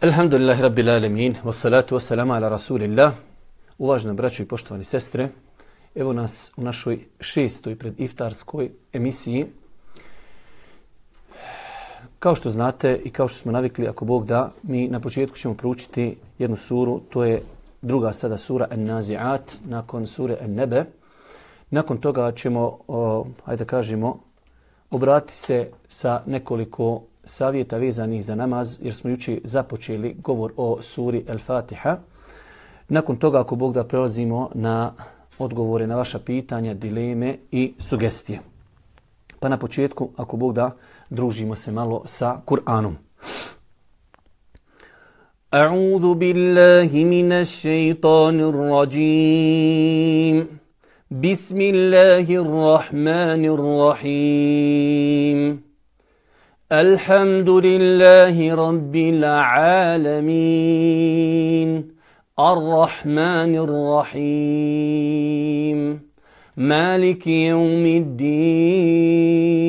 Alhamdulillahi Rabbil Alamin, wassalatu wassalamu ala Rasulillah. Uvažene braćo i poštovani sestre, evo nas u našoj šestoj pred iftarskoj emisiji. Kao što znate i kao što smo navikli, ako Bog da, mi na početku ćemo proučiti jednu suru, to je druga sada sura An-Nazi'at, nakon sure An-Nebe. Nakon toga ćemo, o, hajde da kažemo, obrati se sa nekoliko savjeta vezanih za namaz, jer smo juče započeli govor o suri El-Fatiha. Nakon toga, ako Bog da prelazimo na odgovore na vaša pitanja, dileme i sugestije. Pa na početku, ako Bog da, družimo se malo sa Kur'anom. أعوذ بالله من الشيطان الرجيم بسم الله الرحمن الرحيم الحمد لله رب العالمين الرحمن الرحيم مالك يوم الدين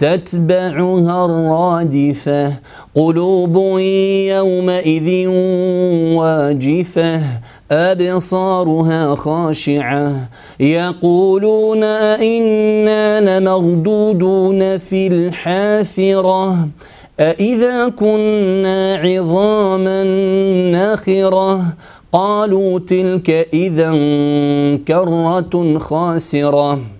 تتبعها الرادفة. قلوب يومئذ واجفة أبصارها خاشعة. يقولون أئنا لمردودون في الحافرة؟ أإذا كنا عظاما ناخرة؟ قالوا تلك إذا كرة خاسرة.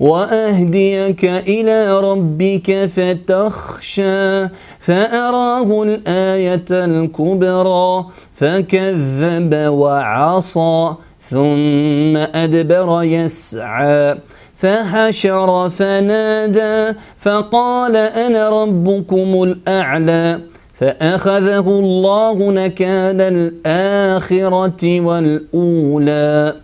وأهديك إلى ربك فتخشى فأراه الآية الكبرى فكذب وعصى ثم أدبر يسعى. فحشر فنادى فقال أنا ربكم الأعلى فأخذه الله نكال الآخرة والأولى.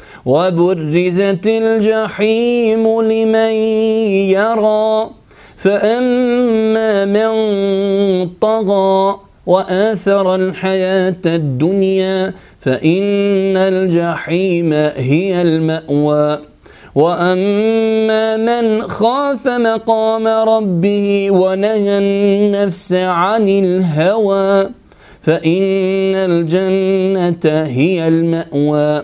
وبرزت الجحيم لمن يرى فأما من طغى وآثر الحياة الدنيا فإن الجحيم هي المأوى. وأما من خاف مقام ربه ونهى النفس عن الهوى فإن الجنة هي المأوى.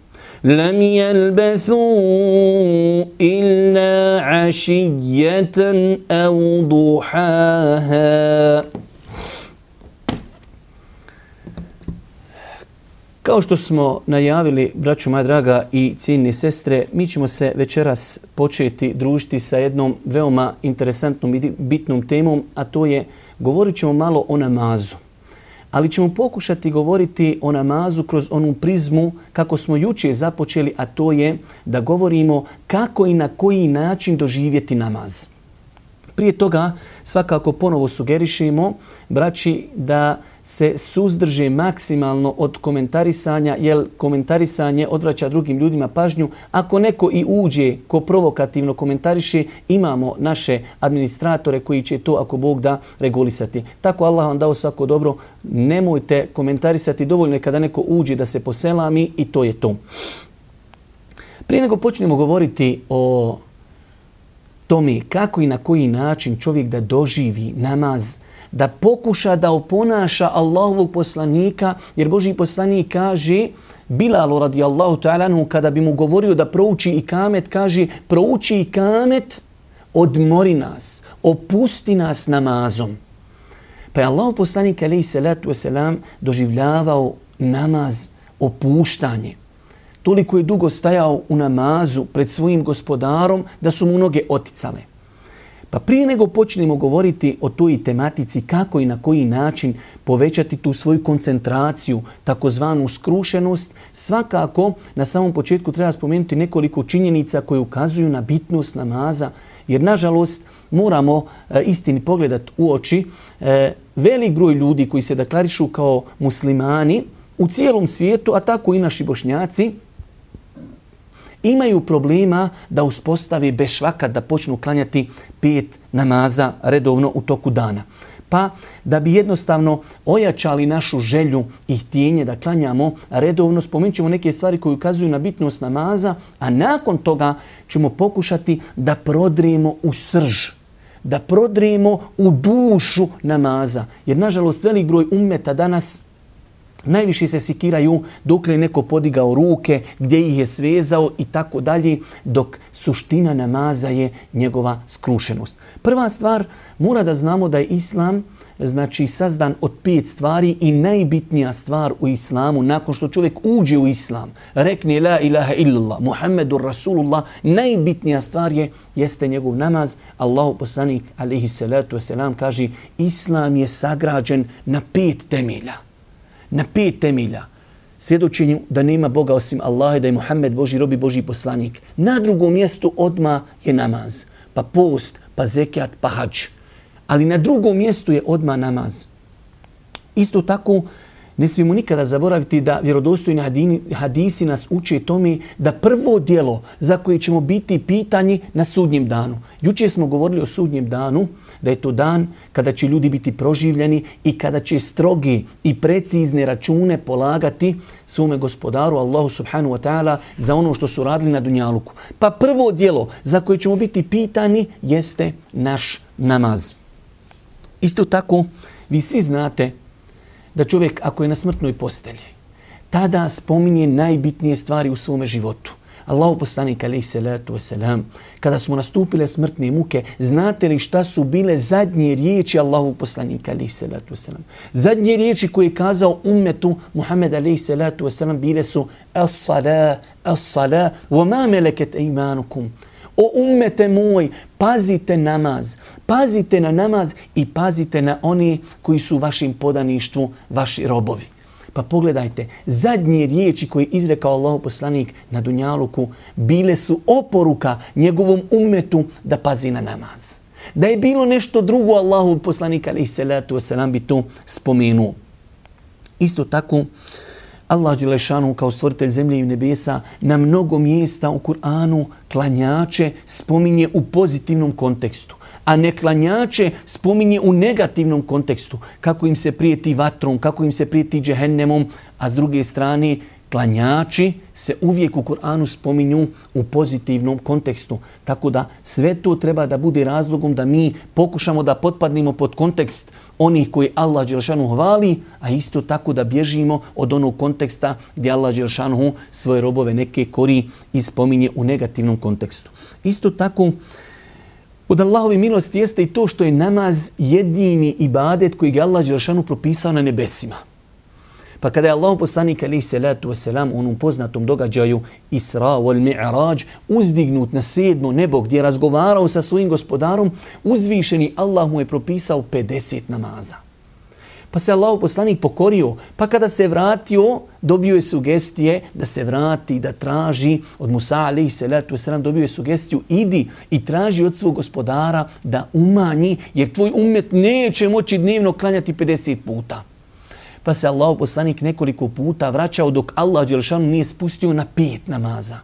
لم يلبثوا إلا عشية أو ضحاها Kao što smo najavili, braću moja draga i ciljne sestre, mi ćemo se večeras početi družiti sa jednom veoma interesantnom i bitnom temom, a to je govorit ćemo malo o namazu. Ali ćemo pokušati govoriti o namazu kroz onu prizmu kako smo juče započeli, a to je da govorimo kako i na koji način doživjeti namaz. Prije toga svakako ponovo sugerišemo, braći, da se suzdrže maksimalno od komentarisanja, jer komentarisanje odvraća drugim ljudima pažnju. Ako neko i uđe ko provokativno komentariše, imamo naše administratore koji će to, ako Bog da, regulisati. Tako Allah vam dao svako dobro, nemojte komentarisati, dovoljno je kada neko uđe da se poselami i to je to. Prije nego počnemo govoriti o tome kako i na koji način čovjek da doživi namaz, da pokuša da oponaša Allahovog poslanika, jer Boži poslanik kaže, Bilalu radijallahu ta'ala anhu, kada bi mu govorio da prouči i kamet, kaže, prouči i kamet, odmori nas, opusti nas namazom. Pa je Allahov poslanik, alaihi salatu wasalam, doživljavao namaz, opuštanje. Toliko je dugo stajao u namazu pred svojim gospodarom da su mu noge oticale. Pa prije nego počnemo govoriti o toj tematici kako i na koji način povećati tu svoju koncentraciju, takozvanu skrušenost, svakako na samom početku treba spomenuti nekoliko činjenica koje ukazuju na bitnost namaza, jer nažalost moramo e, istini pogledati u oči. E, velik broj ljudi koji se deklarišu kao muslimani u cijelom svijetu, a tako i naši bošnjaci, imaju problema da uspostavi bešvaka, da počnu klanjati pet namaza redovno u toku dana. Pa da bi jednostavno ojačali našu želju i htjenje da klanjamo redovno, spomenut ćemo neke stvari koje ukazuju na bitnost namaza, a nakon toga ćemo pokušati da prodrijemo u srž, da prodrijemo u dušu namaza. Jer nažalost velik broj ummeta danas Najviše se sikiraju dok je neko podigao ruke, gdje ih je svezao i tako dalje, dok suština namaza je njegova skrušenost. Prva stvar, mora da znamo da je islam znači sazdan od pet stvari i najbitnija stvar u islamu nakon što čovjek uđe u islam, rekne la ilaha illallah, Muhammedur Rasulullah, najbitnija stvar je jeste njegov namaz. Allahu poslanik alejhi salatu vesselam kaže islam je sagrađen na pet temelja na pet temelja svjedočenju da nema Boga osim Allaha i da je Muhammed Boži robi Boži poslanik. Na drugom mjestu odma je namaz, pa post, pa zekijat, pa hađ. Ali na drugom mjestu je odma namaz. Isto tako, ne smijemo nikada zaboraviti da vjerodostojni hadisi nas uče tome da prvo dijelo za koje ćemo biti pitanji na sudnjem danu. Juče smo govorili o sudnjem danu, da je to dan kada će ljudi biti proživljeni i kada će strogi i precizne račune polagati svome gospodaru Allahu subhanahu wa ta'ala za ono što su radili na Dunjaluku. Pa prvo dijelo za koje ćemo biti pitani jeste naš namaz. Isto tako, vi svi znate da čovjek ako je na smrtnoj postelji, tada spominje najbitnije stvari u svome životu. Allahu poslanik alaihi salatu wasalam, kada smo nastupile smrtne muke, znate li šta su bile zadnje riječi Allahu poslanika alaihi salatu wasalam? Zadnje riječi koje je kazao ummetu Muhammed alaihi salatu wasalam bile su as-sala, as-sala, wa ma meleket imanukum. O ummete moj, pazite namaz, pazite na namaz i pazite na oni koji su vašim podaništvu, vaši robovi. Pa pogledajte, zadnje riječi koje je izrekao Allah poslanik na Dunjaluku bile su oporuka njegovom umetu da pazi na namaz. Da je bilo nešto drugo Allahu poslanika alaihi salatu wasalam bi to spomenuo. Isto tako, Allah Đelešanu kao stvoritelj zemlje i nebesa na mnogo mjesta u Kur'anu klanjače spominje u pozitivnom kontekstu a neklanjače spominje u negativnom kontekstu, kako im se prijeti vatrom, kako im se prijeti džehennemom, a s druge strane klanjači se uvijek u Kur'anu spominju u pozitivnom kontekstu. Tako da sve to treba da bude razlogom da mi pokušamo da potpadnemo pod kontekst onih koji Allah Đelšanu hvali, a isto tako da bježimo od onog konteksta gdje Allah Đelšanu svoje robove neke kori i spominje u negativnom kontekstu. Isto tako Od Allahove milosti jeste i to što je namaz jedini ibadet koji je Allah Đelšanu propisao na nebesima. Pa kada je Allah poslanik alaih salatu wasalam u onom poznatom događaju Isra wal Mi'raj uzdignut na sedmo nebo gdje je razgovarao sa svojim gospodarom, uzvišeni Allah mu je propisao 50 namaza. Pa se Allah poslanik pokorio, pa kada se vratio, dobio je sugestije da se vrati, da traži od Musa alaihi salatu wasalam, dobio je sugestiju, idi i traži od svog gospodara da umanji, jer tvoj umet neće moći dnevno klanjati 50 puta. Pa se Allahov poslanik nekoliko puta vraćao dok Allah Đelšanu nije spustio na pet namaza.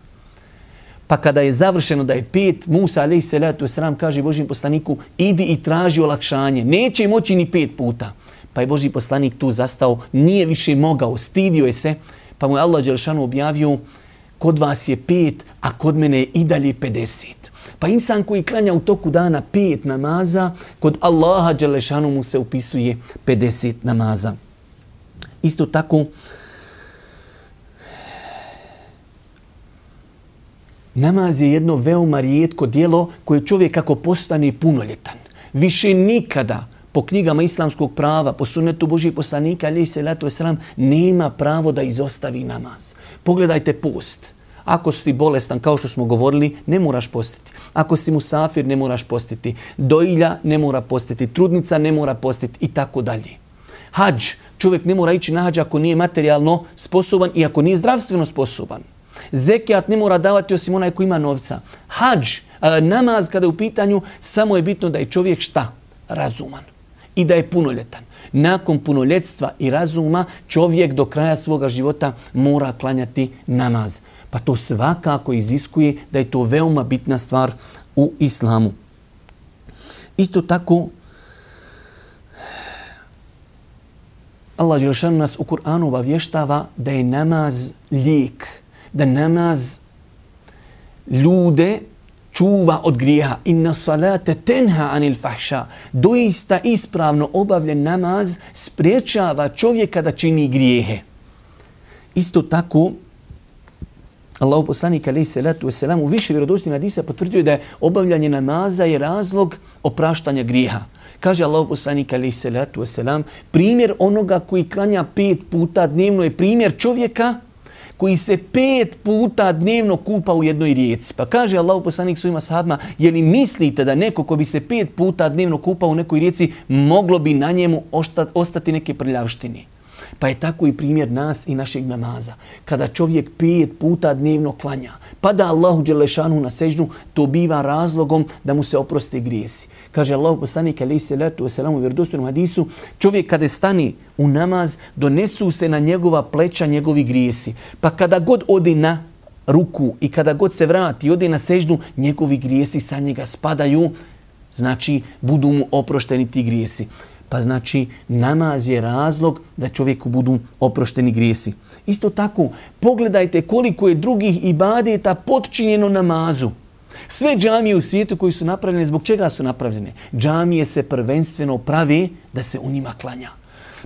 Pa kada je završeno da je pet, Musa alaihi salatu wasalam kaže Božim poslaniku, idi i traži olakšanje. Neće moći ni pet puta. Pa je Boži poslanik tu zastao, nije više mogao, stidio je se, pa mu je Allah Đelšanu objavio, kod vas je pet, a kod mene je i dalje 50. Pa insan koji klanja u toku dana pet namaza, kod Allaha Đelešanu mu se upisuje 50 namaza. Isto tako, namaz je jedno veoma rijetko dijelo koje čovjek kako postane punoljetan. Više nikada, po knjigama islamskog prava, po sunnetu Božih poslanika, ali se letu esram, nema pravo da izostavi namaz. Pogledajte post. Ako si bolestan, kao što smo govorili, ne moraš postiti. Ako si musafir, ne moraš postiti. Doilja ne mora postiti. Trudnica ne mora postiti i tako dalje. Hadž. Čovjek ne mora ići na hađ ako nije materijalno sposoban i ako nije zdravstveno sposoban. Zekijat ne mora davati osim onaj ko ima novca. Hadž, e, namaz kada je u pitanju, samo je bitno da je čovjek šta? Razuman i da je punoljetan. Nakon punoljetstva i razuma čovjek do kraja svoga života mora klanjati namaz. Pa to svakako iziskuje da je to veoma bitna stvar u islamu. Isto tako, Allah Đelšan nas u Kur'anu obavještava da je namaz lijek, da namaz ljude čuva od grijeha. Inna salate tenha anil fahša. Doista ispravno obavljen namaz spriječava čovjeka da čini grijehe. Isto tako, Allahu poslanik alaih salatu wasalam u više vjerodostima hadisa potvrdio da je obavljanje namaza je razlog opraštanja grijeha. Kaže Allahu poslanik alaih salatu wasalam, primjer onoga koji klanja pet puta dnevno je primjer čovjeka koji se pet puta dnevno kupa u jednoj rijeci. Pa kaže Allah poslanik svojima sahabima, je li mislite da neko ko bi se pet puta dnevno kupao u nekoj rijeci, moglo bi na njemu ostati neke prljavštine? Pa je tako i primjer nas i našeg namaza. Kada čovjek pet puta dnevno klanja, pa da Allahu Đelešanu na sežnu, to biva razlogom da mu se oproste grijesi. Kaže Allah poslanik alaih salatu wasalam u vjerodostojnom hadisu, čovjek kada stani u namaz, donesu se na njegova pleća njegovi grijesi. Pa kada god odi na ruku i kada god se vrati i ode na sežnu, njegovi grijesi sa njega spadaju, znači budu mu oprošteni ti grijesi. Pa znači namaz je razlog da čovjeku budu oprošteni grijesi. Isto tako, pogledajte koliko je drugih ibadeta potčinjeno namazu. Sve džamije u svijetu koji su napravljene, zbog čega su napravljene? Džamije se prvenstveno pravi da se u njima klanja.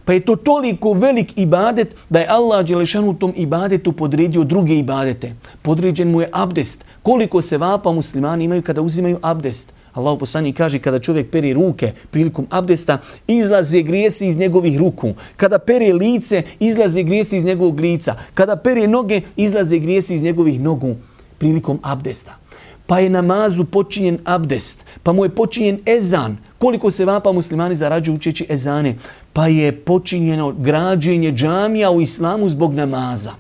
Pa je to toliko velik ibadet da je Allah Đelešan u tom ibadetu podredio druge ibadete. Podređen mu je abdest. Koliko se vapa muslimani imaju kada uzimaju abdest? Allah poslani kaže kada čovjek peri ruke prilikom abdesta, izlaze grijesi iz njegovih ruku. Kada peri lice, izlaze grijesi iz njegovog lica. Kada peri noge, izlaze grijesi iz njegovih nogu prilikom abdesta. pa je namazu počinjen abdest, pa mu je počinjen ezan, koliko se vapa muslimani zarađuju učeći ezane, pa je počinjeno građenje džamija u islamu zbog namaza.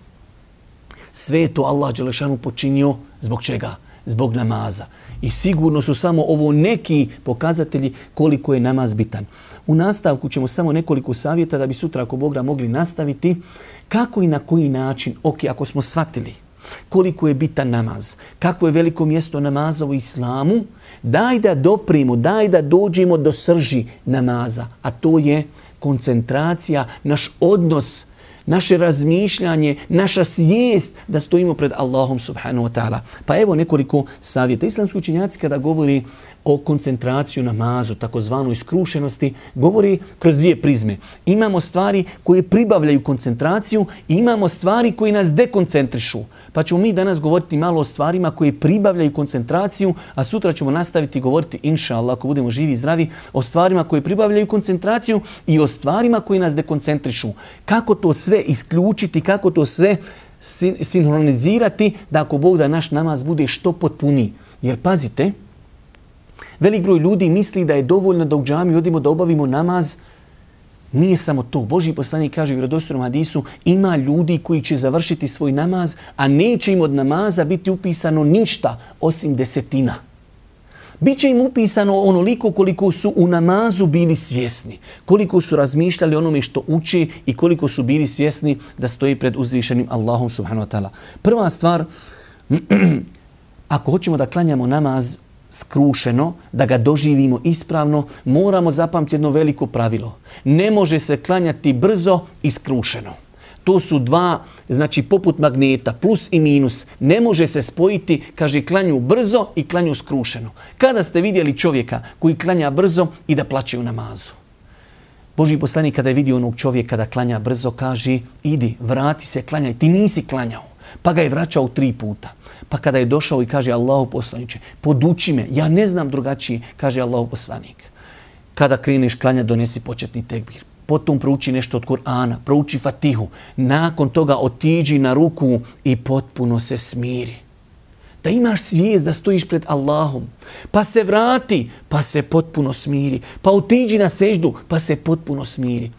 Sve je to Allah Đelešanu počinio zbog čega? Zbog namaza. I sigurno su samo ovo neki pokazatelji koliko je namaz bitan. U nastavku ćemo samo nekoliko savjeta da bi sutra ako Bogra mogli nastaviti kako i na koji način, ok, ako smo shvatili koliko je bitan namaz, kako je veliko mjesto namaza u islamu, daj da doprimo, daj da dođemo do srži namaza, a to je koncentracija, naš odnos naše razmišljanje, naša svijest da stojimo pred Allahom subhanahu wa ta'ala. Pa evo nekoliko savjeta. Islamski učinjaci kada govori o koncentraciju namazu, takozvanoj skrušenosti, govori kroz dvije prizme. Imamo stvari koje pribavljaju koncentraciju i imamo stvari koje nas dekoncentrišu. Pa ćemo mi danas govoriti malo o stvarima koje pribavljaju koncentraciju, a sutra ćemo nastaviti govoriti, inša Allah, ako budemo živi i zdravi, o stvarima koje pribavljaju koncentraciju i o stvarima koje nas dekoncentrišu. Kako to sve isključiti, kako to sve sinhronizirati da ako Bog da naš namaz bude što potpuniji. Jer pazite, Velik broj ljudi misli da je dovoljno da u džami odimo da obavimo namaz. Nije samo to. Boži poslanik kaže u vjerodostojnom hadisu ima ljudi koji će završiti svoj namaz, a neće im od namaza biti upisano ništa osim desetina. Biće im upisano onoliko koliko su u namazu bili svjesni, koliko su razmišljali onome što uči i koliko su bili svjesni da stoji pred uzvišenim Allahom subhanahu wa ta'ala. Prva stvar, ako hoćemo da klanjamo namaz skrušeno, da ga doživimo ispravno, moramo zapamtiti jedno veliko pravilo. Ne može se klanjati brzo i skrušeno. To su dva, znači poput magneta, plus i minus. Ne može se spojiti, kaže, klanju brzo i klanju skrušeno. Kada ste vidjeli čovjeka koji klanja brzo i da plaće u namazu? Boži poslanik kada je vidio onog čovjeka da klanja brzo, kaže, idi, vrati se, klanjaj, ti nisi klanjao. Pa ga je vraćao tri puta. Pa kada je došao i kaže Allahu poslaniče, poduči me, ja ne znam drugačije, kaže Allahu poslanik. Kada kreneš klanja, donesi početni tekbir. Potom prouči nešto od Kur'ana, prouči Fatihu. Nakon toga otiđi na ruku i potpuno se smiri. Da imaš svijest da stojiš pred Allahom. Pa se vrati, pa se potpuno smiri. Pa otiđi na seždu, pa se potpuno smiri.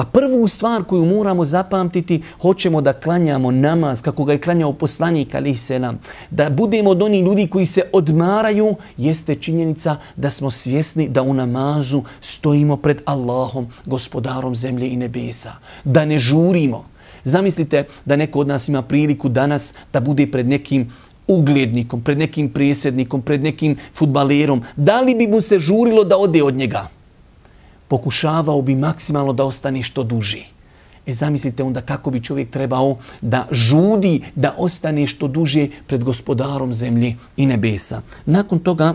Pa prvu stvar koju moramo zapamtiti, hoćemo da klanjamo namaz kako ga je klanjao poslanik ali se nam, da budemo od onih ljudi koji se odmaraju, jeste činjenica da smo svjesni da u namazu stojimo pred Allahom, gospodarom zemlje i nebesa. Da ne žurimo. Zamislite da neko od nas ima priliku danas da bude pred nekim uglednikom, pred nekim prijesednikom, pred nekim futbalerom. Da li bi mu se žurilo da ode od njega? Pokušavao bi maksimalno da ostane što duži. E zamislite onda kako bi čovjek trebao da žudi, da ostane što duže pred gospodarom zemlje i nebesa. Nakon toga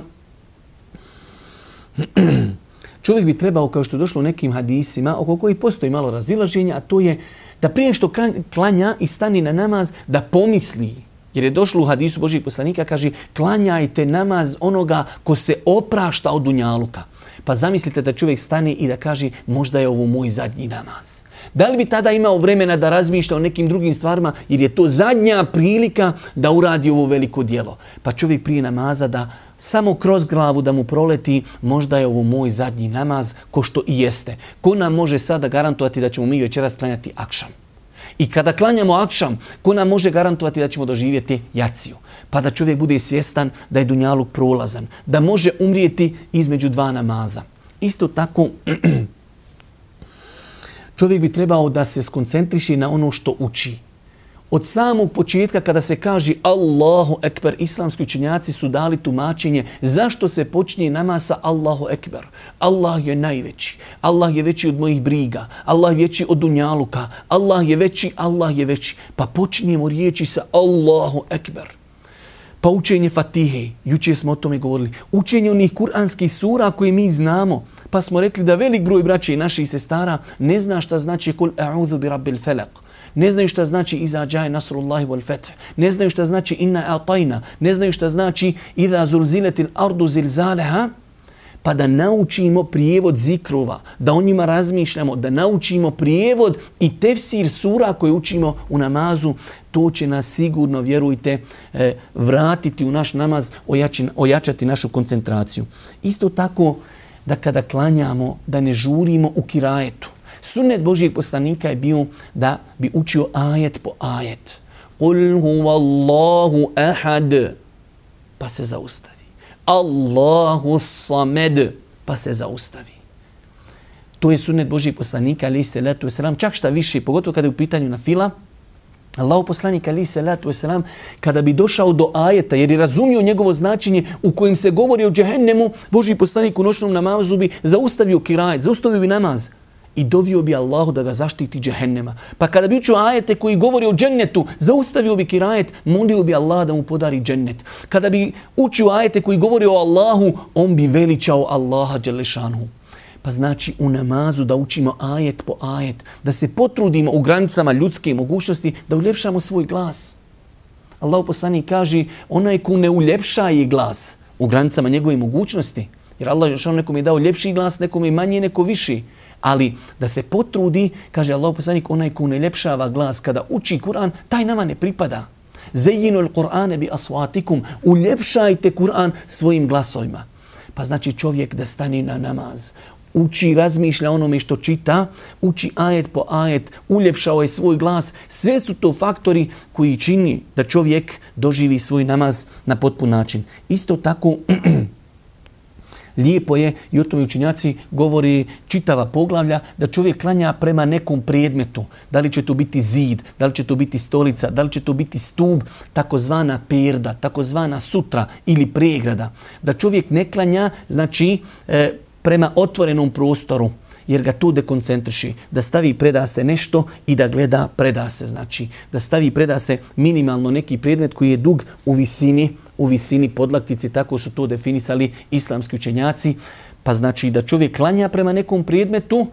čovjek bi trebao, kao što je došlo u nekim hadisima, oko koji postoji malo razilaženja, a to je da prije što klanja i stani na namaz, da pomisli, jer je došlo u hadisu Božih poslanika, kaže, klanjajte namaz onoga ko se oprašta od dunjaluka. Pa zamislite da čovjek stane i da kaže možda je ovo moj zadnji namaz. Da li bi tada imao vremena da razmišlja o nekim drugim stvarima jer je to zadnja prilika da uradi ovo veliko dijelo. Pa čovjek prije namaza da samo kroz glavu da mu proleti možda je ovo moj zadnji namaz ko što i jeste. Ko nam može sada garantovati da ćemo mi večeras klanjati akšam? I kada klanjamo akšam, ko nam može garantovati da ćemo doživjeti jaciju? Pa da čovjek bude svjestan da je dunjaluk prolazan, da može umrijeti između dva namaza. Isto tako, čovjek bi trebao da se skoncentriši na ono što uči. Od samog početka kada se kaže Allahu Ekber, islamski učenjaci su dali tumačenje zašto se počinje nama sa Allahu Ekber. Allah je najveći. Allah je veći od mojih briga. Allah je veći od dunjaluka. Allah je veći, Allah je veći. Pa počinjemo riječi sa Allahu Ekber. Pa učenje Fatihe, juče smo o tome govorili. Učenje onih kuranskih sura koje mi znamo. Pa smo rekli da velik broj braća i naših sestara ne zna šta znači kul a'udhu bi rabbil felak ne znaju šta znači iza džaje nasrullahi wal feth, ne znaju šta znači inna atajna, ne znaju šta znači iza zulziletil ardu zilzaleha, pa da naučimo prijevod zikrova, da o njima razmišljamo, da naučimo prijevod i tefsir sura koje učimo u namazu, to će nas sigurno, vjerujte, e, vratiti u naš namaz, ojačati našu koncentraciju. Isto tako da kada klanjamo, da ne žurimo u kirajetu. Sunnet Božijeg poslanika je bio da bi učio ajet po ajet. Qul huvallahu ahad. Pa se zaustavi. Allahu samed. Pa se zaustavi. To je sunnet Božijeg poslanika, ali se letu selam. Čak šta više, pogotovo kada je u pitanju na fila, Allahu poslanik ali se letu selam kada bi došao do ajeta jer je razumio njegovo značenje u kojem se govori o džehennemu, Božji poslanik u noćnom namazu bi zaustavio kirajet, zaustavio bi namaz i dovio bi Allahu da ga zaštiti džehennema. Pa kada bi učio ajete koji govori o džennetu, zaustavio bi kirajet, molio bi Allah da mu podari džennet. Kada bi učio ajete koji govori o Allahu, on bi veličao Allaha Đelešanu. Pa znači u namazu da učimo ajet po ajet, da se potrudimo u granicama ljudske mogućnosti, da uljepšamo svoj glas. Allah poslani kaže, onaj ko ne uljepša je glas u granicama njegove mogućnosti, jer Allah je nekom je dao ljepši glas, nekom je manji, neko viši. Ali da se potrudi, kaže Allah poslanik, onaj ko ne ljepšava glas kada uči Kur'an, taj nama ne pripada. Zejinu l-Kur'ane bi aswatikum, uljepšajte Kur'an svojim glasovima. Pa znači čovjek da stani na namaz, uči, razmišlja onome što čita, uči ajet po ajet, uljepšao je svoj glas. Sve su to faktori koji čini da čovjek doživi svoj namaz na potpun način. Isto tako, lijepo je, i o tome učinjaci govori čitava poglavlja, da čovjek klanja prema nekom predmetu. Da li će to biti zid, da li će to biti stolica, da li će to biti stub, takozvana perda, takozvana sutra ili pregrada. Da čovjek ne klanja, znači, e, prema otvorenom prostoru, jer ga tu dekoncentriši, da stavi preda se nešto i da gleda preda se. Znači, da stavi preda se minimalno neki predmet koji je dug u visini, u visini podlaktici, tako su to definisali islamski učenjaci. Pa znači da čovjek klanja prema nekom predmetu,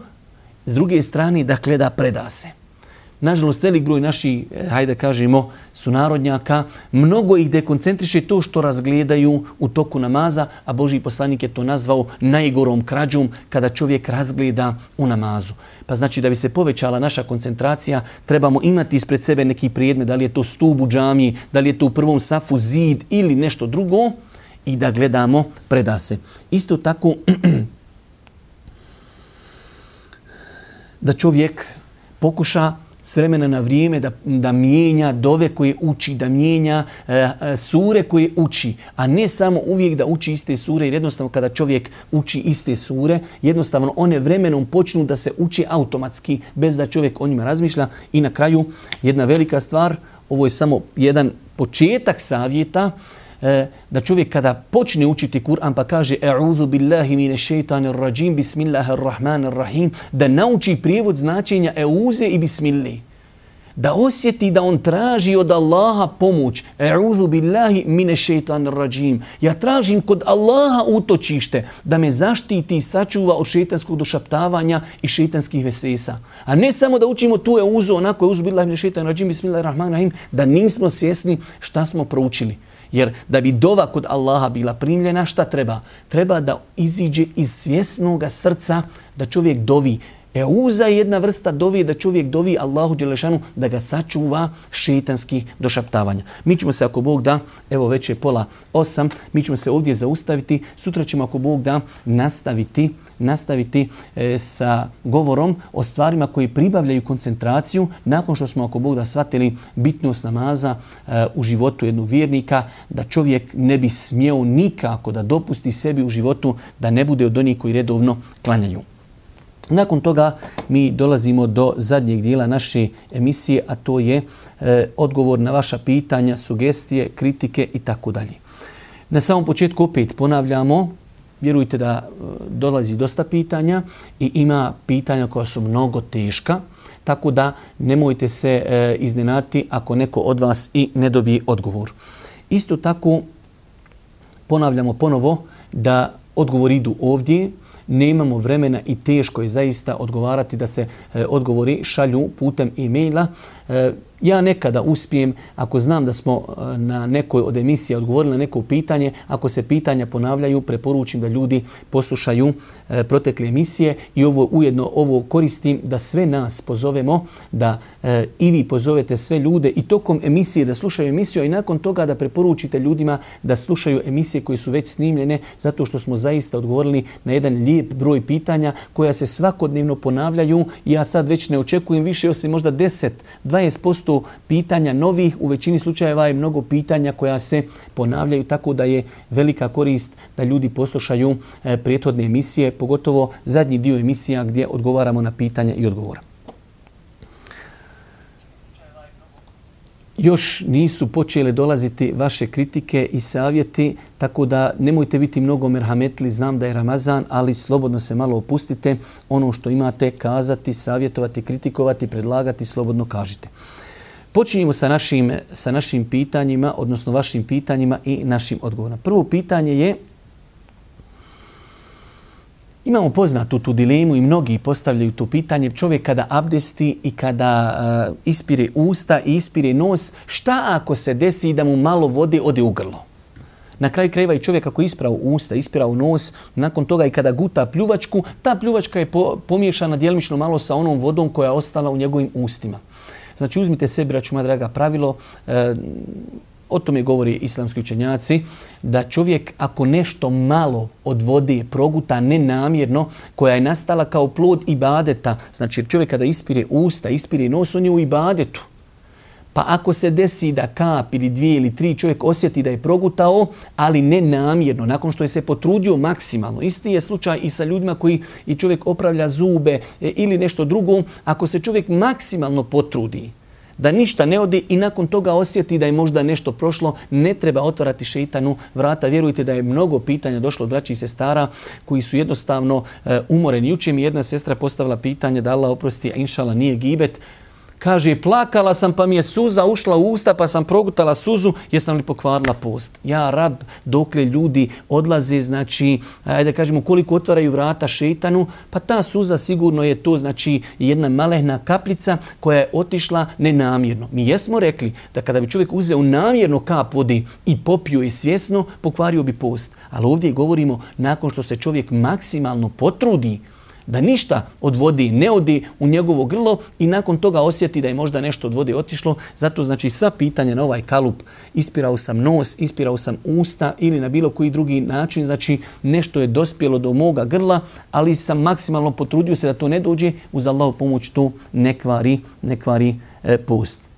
s druge strane da gleda preda se. Nažalost, velik broj naši, e, hajde kažemo, su narodnjaka, mnogo ih dekoncentriše to što razgledaju u toku namaza, a Boži poslanik je to nazvao najgorom krađom kada čovjek razgleda u namazu. Pa znači da bi se povećala naša koncentracija, trebamo imati ispred sebe neki prijedme, da li je to stub u džamiji, da li je to u prvom safu zid ili nešto drugo i da gledamo predase. Isto tako da čovjek pokuša s vremena na vrijeme da, da mijenja dove koje uči, da mijenja e, e, sure koje uči, a ne samo uvijek da uči iste sure, jer jednostavno kada čovjek uči iste sure, jednostavno one vremenom počnu da se uči automatski, bez da čovjek o njima razmišlja. I na kraju, jedna velika stvar, ovo je samo jedan početak savjeta, E, da čovjek kada počne učiti Kur'an pa kaže A'udhu billahi mine šeitanir rajim, bismillahirrahmanirrahim, da nauči prijevod značenja Euze i bismilli. Da osjeti da on traži od Allaha pomoć. A'udhu billahi mine šeitanir rajim. Ja tražim kod Allaha utočište da me zaštiti i sačuva od šeitanskog došaptavanja i šeitanskih vesesa. A ne samo da učimo tu Euzu, onako Euzu billahi mine šeitanir rajim, bismillahirrahmanirrahim, da nismo svjesni šta smo proučili. Jer da bi dova kod Allaha bila primljena, šta treba? Treba da iziđe iz svjesnog srca da čovjek dovi. Euza je jedna vrsta dovi da čovjek dovi Allahu Đelešanu da ga sačuva šetanski došaptavanja. Mi ćemo se ako Bog da, evo već je pola osam, mi ćemo se ovdje zaustaviti. Sutra ćemo ako Bog da nastaviti nastaviti e, sa govorom o stvarima koji pribavljaju koncentraciju nakon što smo ako Bog da shvatili bitnost namaza e, u životu jednog vjernika, da čovjek ne bi smjeo nikako da dopusti sebi u životu da ne bude od onih koji redovno klanjaju. Nakon toga mi dolazimo do zadnjeg dijela naše emisije, a to je e, odgovor na vaša pitanja, sugestije, kritike i tako dalje. Na samom početku opet ponavljamo, vjerujte da e, dolazi dosta pitanja i ima pitanja koja su mnogo teška, tako da nemojte se e, iznenati ako neko od vas i ne dobije odgovor. Isto tako ponavljamo ponovo da odgovor idu ovdje, nemamo vremena i teško je zaista odgovarati da se e, odgovori šalju putem e-maila. E, Ja nekada uspijem, ako znam da smo eh, na nekoj od emisija odgovorili na neko pitanje, ako se pitanja ponavljaju, preporučim da ljudi poslušaju e, protekle emisije i ovo ujedno ovo koristim da sve nas pozovemo, da e, i vi pozovete sve ljude i tokom emisije da slušaju emisiju i nakon toga da preporučite ljudima da slušaju emisije koje su već snimljene zato što smo zaista odgovorili na jedan lijep broj pitanja koja se svakodnevno ponavljaju. I ja sad već ne očekujem više osim možda 10, 20% 500 pitanja novih. U većini slučajeva je mnogo pitanja koja se ponavljaju tako da je velika korist da ljudi poslušaju e, prijethodne emisije, pogotovo zadnji dio emisija gdje odgovaramo na pitanja i odgovora. još nisu počele dolaziti vaše kritike i savjeti, tako da nemojte biti mnogo merhametli, znam da je Ramazan, ali slobodno se malo opustite. Ono što imate kazati, savjetovati, kritikovati, predlagati, slobodno kažite. Počinjemo sa našim, sa našim pitanjima, odnosno vašim pitanjima i našim odgovorima. Prvo pitanje je Imamo poznatu tu dilemu i mnogi postavljaju to pitanje. Čovjek kada abdesti i kada uh, ispire usta i ispire nos, šta ako se desi da mu malo vode ode u grlo? Na kraju krajeva i čovjek ako ispravo usta, ispirao nos, nakon toga i kada guta pljuvačku, ta pljuvačka je po, pomiješana djelmično malo sa onom vodom koja je ostala u njegovim ustima. Znači uzmite sebi, račuma draga, pravilo, e, O tome govori islamski učenjaci, da čovjek ako nešto malo od vode proguta nenamjerno, koja je nastala kao plod ibadeta, znači čovjek kada ispire usta, ispire nos, on je u ibadetu. Pa ako se desi da kap ili dvije ili tri čovjek osjeti da je progutao, ali ne namjerno, nakon što je se potrudio maksimalno. Isti je slučaj i sa ljudima koji i čovjek opravlja zube e, ili nešto drugo. Ako se čovjek maksimalno potrudi, da ništa ne odi i nakon toga osjeti da je možda nešto prošlo, ne treba otvarati šeitanu vrata. Vjerujte da je mnogo pitanja došlo od braći i sestara koji su jednostavno e, umoreni. Juče mi jedna sestra postavila pitanje da Allah oprosti, a inšala nije gibet. Kaže, plakala sam pa mi je suza ušla u usta pa sam progutala suzu, jesam li pokvarila post? Ja, rab, dokle ljudi odlaze, znači, ajde kažemo, koliko otvaraju vrata šeitanu, pa ta suza sigurno je to, znači, jedna malehna kaplica koja je otišla nenamjerno. Mi jesmo rekli da kada bi čovjek uzeo namjerno kap vodi i popio je svjesno, pokvario bi post. Ali ovdje govorimo, nakon što se čovjek maksimalno potrudi, da ništa od vodi ne odi u njegovo grlo i nakon toga osjeti da je možda nešto od vode otišlo. Zato znači sva pitanja na ovaj kalup, ispirao sam nos, ispirao sam usta ili na bilo koji drugi način, znači nešto je dospjelo do moga grla, ali sam maksimalno potrudio se da to ne dođe, uz Allahu pomoć to ne kvari, ne kvari e, post.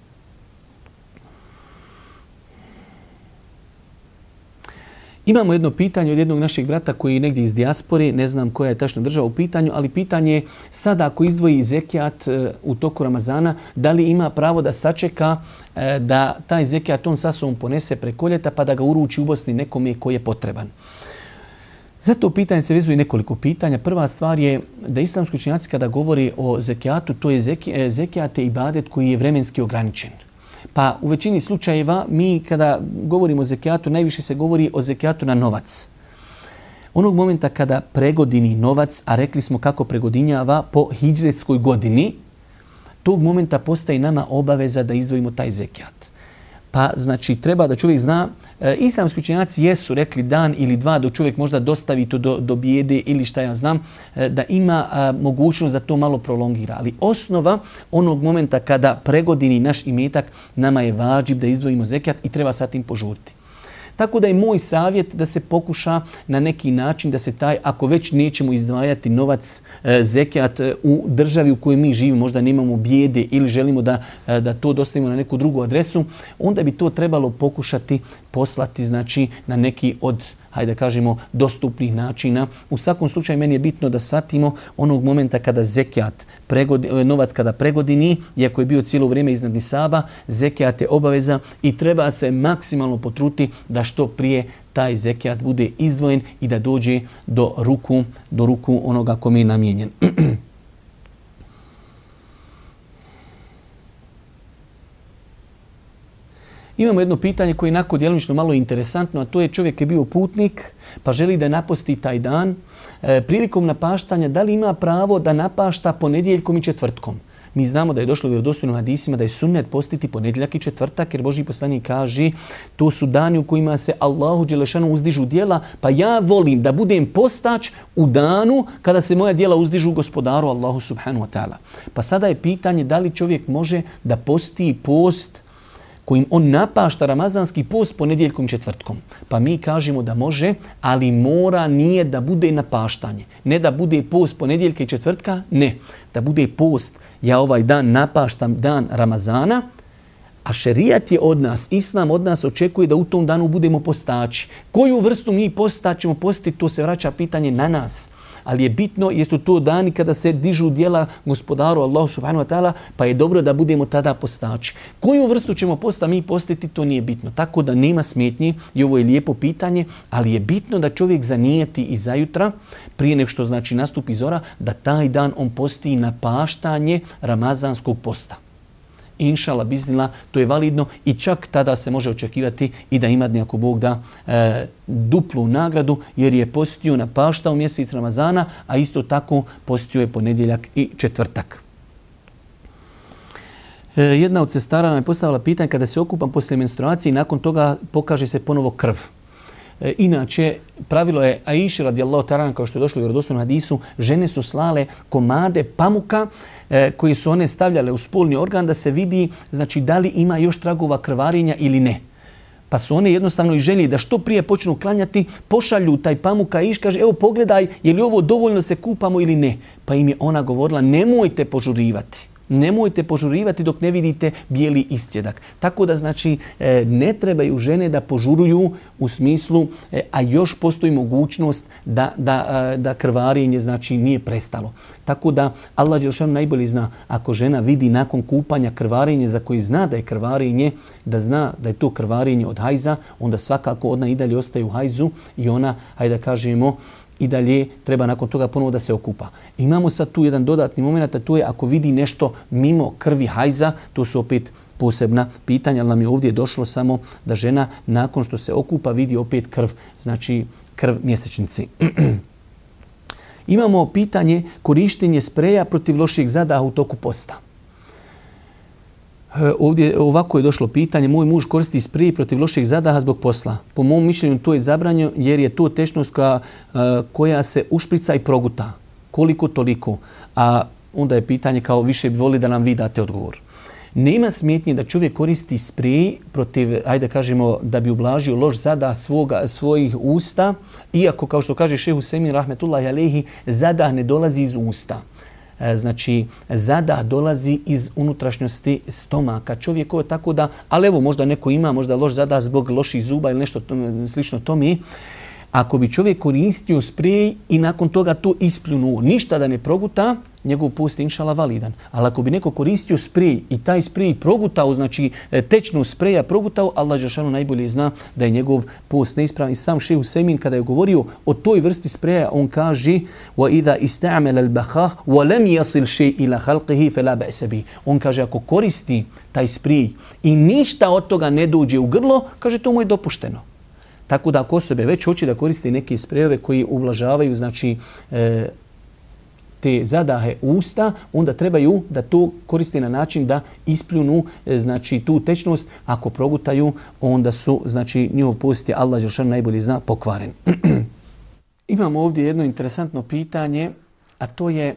Imamo jedno pitanje od jednog našeg brata koji je negdje iz dijaspore, ne znam koja je tačno država u pitanju, ali pitanje je sada ako izdvoji zekijat eh, u toku Ramazana, da li ima pravo da sačeka eh, da taj zekijat on sa sobom ponese preko ljeta pa da ga uruči u Bosni nekome koji je potreban. Zato pitanje se vezuje nekoliko pitanja. Prva stvar je da islamski učinjaci kada govori o zekijatu, to je eh, zekijate i badet koji je vremenski ograničen. Pa u većini slučajeva mi kada govorimo o zekijatu, najviše se govori o zekijatu na novac. Onog momenta kada pregodini novac, a rekli smo kako pregodinjava po hijđretskoj godini, tog momenta postaje nama obaveza da izdvojimo taj zekijat. Pa znači treba da čovjek zna E, islamski učenjaci jesu rekli dan ili dva da čovjek možda dostavi to do, do bijede ili šta ja znam, e, da ima a, mogućnost da to malo prolongira. Ali osnova onog momenta kada pregodini naš imetak, nama je vađib da izdvojimo zekijat i treba sa tim požuriti. Tako da je moj savjet da se pokuša na neki način da se taj, ako već nećemo izdvajati novac e, zekijat e, u državi u kojoj mi živimo, možda nemamo bijede ili želimo da, e, da to dostavimo na neku drugu adresu, onda bi to trebalo pokušati poslati znači na neki od hajde da kažemo, dostupnih načina. U svakom slučaju meni je bitno da shvatimo onog momenta kada zekijat, pregodi, e, novac kada pregodini, iako je bio cijelo vrijeme iznad Nisaba, zekijat je obaveza i treba se maksimalno potruti da što prije taj zekijat bude izdvojen i da dođe do ruku, do ruku onoga kome je namijenjen. Imamo jedno pitanje koje je nakon djelomično malo interesantno, a to je čovjek je bio putnik pa želi da naposti taj dan. E, prilikom napaštanja, da li ima pravo da napašta ponedjeljkom i četvrtkom? Mi znamo da je došlo u vjerodostojnim hadisima da je sunnet postiti ponedjeljak i četvrtak, jer Boži poslanik kaže to su dani u kojima se Allahu Đelešanu uzdižu dijela, pa ja volim da budem postač u danu kada se moja dijela uzdižu gospodaru Allahu Subhanu wa ta'ala. Pa sada je pitanje da li čovjek može da posti post kojim on napašta ramazanski post ponedjeljkom četvrtkom. Pa mi kažemo da može, ali mora nije da bude napaštanje. Ne da bude post ponedjeljka i četvrtka, ne. Da bude post, ja ovaj dan napaštam dan Ramazana, a šerijat je od nas, islam od nas očekuje da u tom danu budemo postači. Koju vrstu mi postaćemo postiti, to se vraća pitanje na nas ali je bitno jesu to dani kada se dižu dijela gospodaru Allahu subhanahu wa ta'ala, pa je dobro da budemo tada postači. Koju vrstu ćemo posta mi postiti, to nije bitno. Tako da nema smetnji i ovo je lijepo pitanje, ali je bitno da čovjek zanijeti i zajutra, prije nek što znači nastupi zora, da taj dan on posti na paštanje ramazanskog posta inšala biznila, to je validno i čak tada se može očekivati i da ima ako Bog da e, duplu nagradu jer je postio na pašta u mjesec Ramazana, a isto tako postio je ponedjeljak i četvrtak. E, jedna od sestara nam je postavila pitanje kada se okupam poslije menstruacije i nakon toga pokaže se ponovo krv. E, inače, pravilo je Aisha radijallahu ta'ala kao što je došlo u vjerodostojnom hadisu, žene su slale komade pamuka e, koji su one stavljale u spolni organ da se vidi znači da li ima još tragova krvarenja ili ne. Pa su one jednostavno i želje da što prije počnu klanjati, pošalju taj pamuk Aisha, kaže evo pogledaj je li ovo dovoljno se kupamo ili ne. Pa im je ona govorila nemojte požurivati. Nemojte požurivati dok ne vidite bijeli iscjedak. Tako da znači e, ne trebaju žene da požuruju u smislu, e, a još postoji mogućnost da, da, e, da krvarenje znači nije prestalo. Tako da Allah Đelšan najbolje zna ako žena vidi nakon kupanja krvarenje za koji zna da je krvarenje, da zna da je to krvarenje od hajza, onda svakako ona i dalje ostaje u hajzu i ona, hajde da kažemo, i dalje treba nakon toga ponovo da se okupa. Imamo sad tu jedan dodatni moment, a to je ako vidi nešto mimo krvi hajza, to su opet posebna pitanja, ali nam je ovdje došlo samo da žena nakon što se okupa vidi opet krv, znači krv mjesečnici. Imamo pitanje korištenje spreja protiv loših zadaha u toku posta. E, ovdje ovako je došlo pitanje, moj muž koristi sprej protiv loših zadaha zbog posla. Po mom mišljenju to je zabranjeno jer je to tečnost koja, e, koja se ušprica i proguta. Koliko toliko. A onda je pitanje kao više bi voli da nam vi date odgovor. Nema smjetnje da čovjek koristi sprej protiv, ajde kažemo, da bi ublažio loš zada svoga, svojih usta, iako, kao što kaže šehu Semin Rahmetullahi Alehi, zada ne dolazi iz usta. E, znači zada dolazi iz unutrašnjosti stomaka. Čovjekova, tako da, ali evo možda neko ima možda loš zada zbog loših zuba ili nešto slično to mi Ako bi čovjek koristio sprej i nakon toga to ispljunuo, ništa da ne proguta, njegov post je inšala validan. Ali ako bi neko koristio sprej i taj sprej progutao, znači e, tečnu spreja progutao, Allah Žešanu najbolje zna da je njegov post neispravan. I sam šehu Semin kada je govorio o toj vrsti spreja, on kaže وَإِذَا إِسْتَعْمَلَ الْبَحَهُ وَلَمْ يَصِلْ شَيْءِ إِلَا خَلْقِهِ فَلَا بَأْسَبِهِ On kaže ako koristi taj sprej i ništa od toga ne dođe u grlo, kaže to mu je dopušteno. Tako da ako osobe već hoće da koriste neke sprejeve koji ublažavaju znači, e, te zadahe usta, onda trebaju da to koriste na način da ispljunu e, znači, tu tečnost. Ako progutaju, onda su, znači, njihov post je Allah Žešan najbolji zna, pokvaren. Imamo ovdje jedno interesantno pitanje, a to je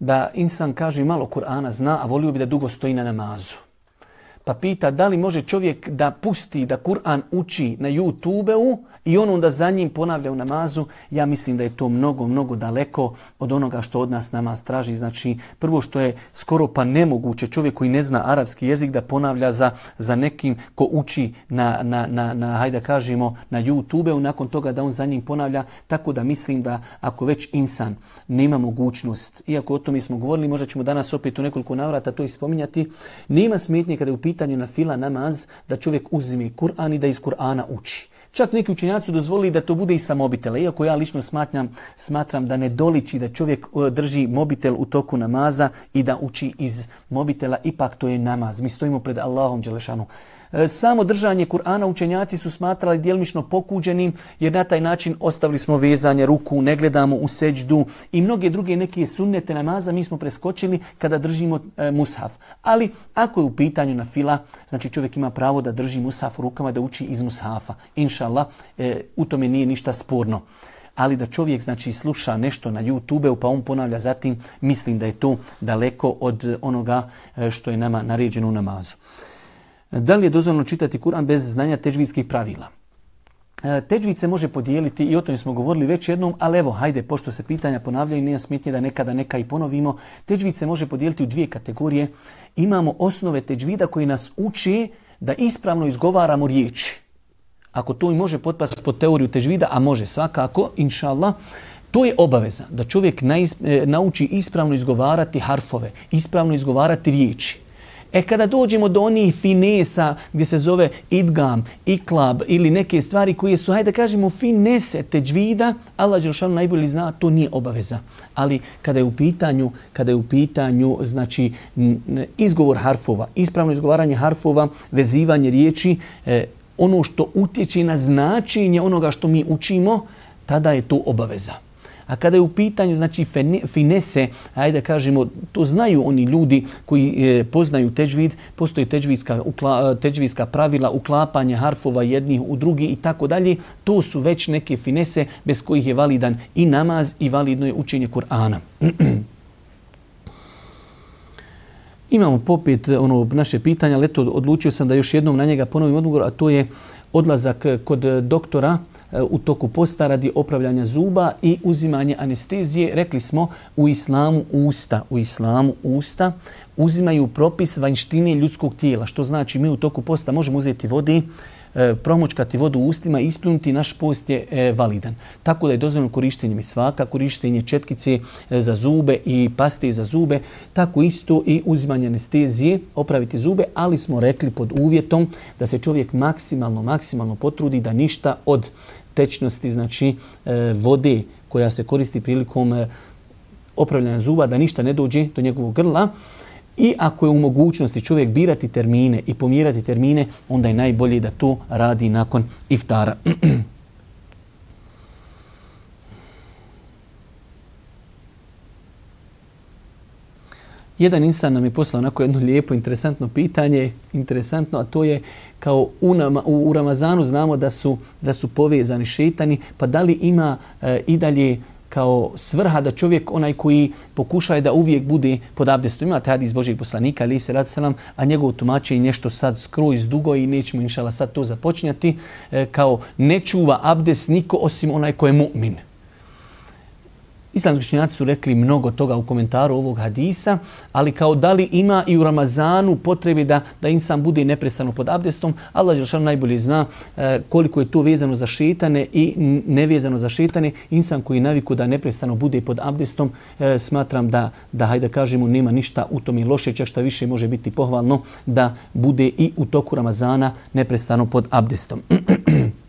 da insan kaže malo Kur'ana zna, a volio bi da dugo stoji na namazu pa pita da li može čovjek da pusti da Kur'an uči na YouTube-u i on onda za njim ponavlja u namazu, ja mislim da je to mnogo, mnogo daleko od onoga što od nas namaz traži. Znači, prvo što je skoro pa nemoguće čovjek koji ne zna arapski jezik da ponavlja za, za nekim ko uči na, na, na, na hajde kažemo, na YouTube-u, nakon toga da on za njim ponavlja. Tako da mislim da ako već insan nema mogućnost, iako o tome smo govorili, možda ćemo danas opet u nekoliko navrata to ispominjati, nema smetnje kada je u pitanju na fila namaz da čovjek uzme Kur'an i da iz Kur'ana uči. Čak neki učenjaci dozvoli da to bude i sa mobitela. Iako ja lično smatram, smatram da ne doliči da čovjek e, drži mobitel u toku namaza i da uči iz mobitela, ipak to je namaz. Mi stojimo pred Allahom Đelešanu. E, samo držanje Kur'ana učenjaci su smatrali djelmično pokuđenim jer na taj način ostavili smo vezanje ruku, ne gledamo u seđdu i mnoge druge neke sunnete namaza mi smo preskočili kada držimo e, mushaf. Ali ako je u pitanju na fila, znači čovjek ima pravo da drži mushaf u rukama, da uči iz mushafa. Inšallah, e, u tome nije ništa sporno ali da čovjek znači sluša nešto na YouTube-u pa on ponavlja zatim, mislim da je to daleko od onoga e, što je nama naređeno u namazu. Da li je dozvoljeno čitati Kur'an bez znanja teđvijskih pravila? E, Teđvid se može podijeliti i o tome smo govorili već jednom, ali evo, hajde, pošto se pitanja ponavljaju, nije smetnje da nekada neka i ponovimo. Teđvid se može podijeliti u dvije kategorije. Imamo osnove teđvida koji nas uči da ispravno izgovaramo riječi. Ako to i može potpasti pod teoriju teđvida, a može svakako, inša Allah, to je obaveza da čovjek e, nauči ispravno izgovarati harfove, ispravno izgovarati riječi. E kada dođemo do onih finesa gdje se zove idgam, iklab ili neke stvari koje su, hajde da kažemo, finese teđvida, Allah Đelšanu najbolji zna, to nije obaveza. Ali kada je u pitanju, kada je u pitanju znači, izgovor harfova, ispravno izgovaranje harfova, vezivanje riječi, e, ono što utječe na značenje onoga što mi učimo, tada je to obaveza. A kada je u pitanju znači finese, ajde kažemo, to znaju oni ljudi koji e, poznaju teđvid, postoji teđvidska, ukla, e, teđvidska pravila uklapanja harfova jednih u drugi i tako dalje. To su već neke finese bez kojih je validan i namaz i validno je učenje Kur'ana. Imamo popet ono naše pitanja, ali eto odlučio sam da još jednom na njega ponovim odgovor, a to je odlazak eh, kod eh, doktora eh, u toku posta radi opravljanja zuba i uzimanje anestezije. Rekli smo u islamu usta, u islamu usta uzimaju propis vanjštine ljudskog tijela, što znači mi u toku posta možemo uzeti vodi, E, promučkati vodu u ustima i ispljunuti, naš post je e, validan. Tako da je dozvoljeno korištenje misvaka, korištenje četkice e, za zube i paste za zube, tako isto i uzimanje anestezije, opraviti zube, ali smo rekli pod uvjetom da se čovjek maksimalno, maksimalno potrudi da ništa od tečnosti, znači e, vode koja se koristi prilikom e, opravljanja zuba, da ništa ne dođe do njegovog grla, I ako je u mogućnosti čovjek birati termine i pomjerati termine, onda je najbolje da to radi nakon iftara. Jedan insan nam je poslao onako jedno lijepo, interesantno pitanje, interesantno, a to je kao u, nama, u, u Ramazanu znamo da su, da su povezani šetani, pa da li ima e, i dalje kao svrha da čovjek onaj koji pokušaje da uvijek bude pod abdestom. Imate hadis Božijeg poslanika, ali se rad salam, a njegov tumače nešto sad skroz dugo i nećemo inšala sad to započinjati. E, kao ne čuva abdest niko osim onaj ko je mu'min. Islamski učenjaci su rekli mnogo toga u komentaru ovog hadisa, ali kao da li ima i u Ramazanu potrebe da, da insan bude neprestano pod abdestom, Allah Đelšanu najbolje zna e, koliko je to vezano za šetane i nevezano za šetane. Insan koji naviku da neprestano bude pod abdestom, e, smatram da, da hajde kažemo, nema ništa u tom i loše, čak što više može biti pohvalno da bude i u toku Ramazana neprestano pod abdestom.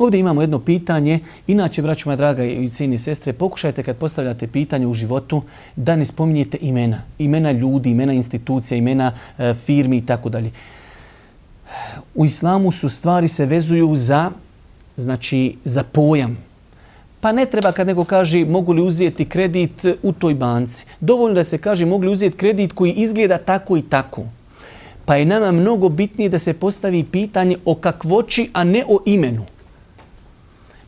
Ovdje imamo jedno pitanje. Inače, braću moja draga i cijeni sestre, pokušajte kad postavljate pitanje u životu da ne spominjete imena. Imena ljudi, imena institucija, imena e, firmi i tako dalje. U islamu su stvari se vezuju za, znači, za pojam. Pa ne treba kad neko kaže mogu li uzeti kredit u toj banci. Dovoljno da se kaže mogu li uzeti kredit koji izgleda tako i tako. Pa je nama mnogo bitnije da se postavi pitanje o kakvoći, a ne o imenu.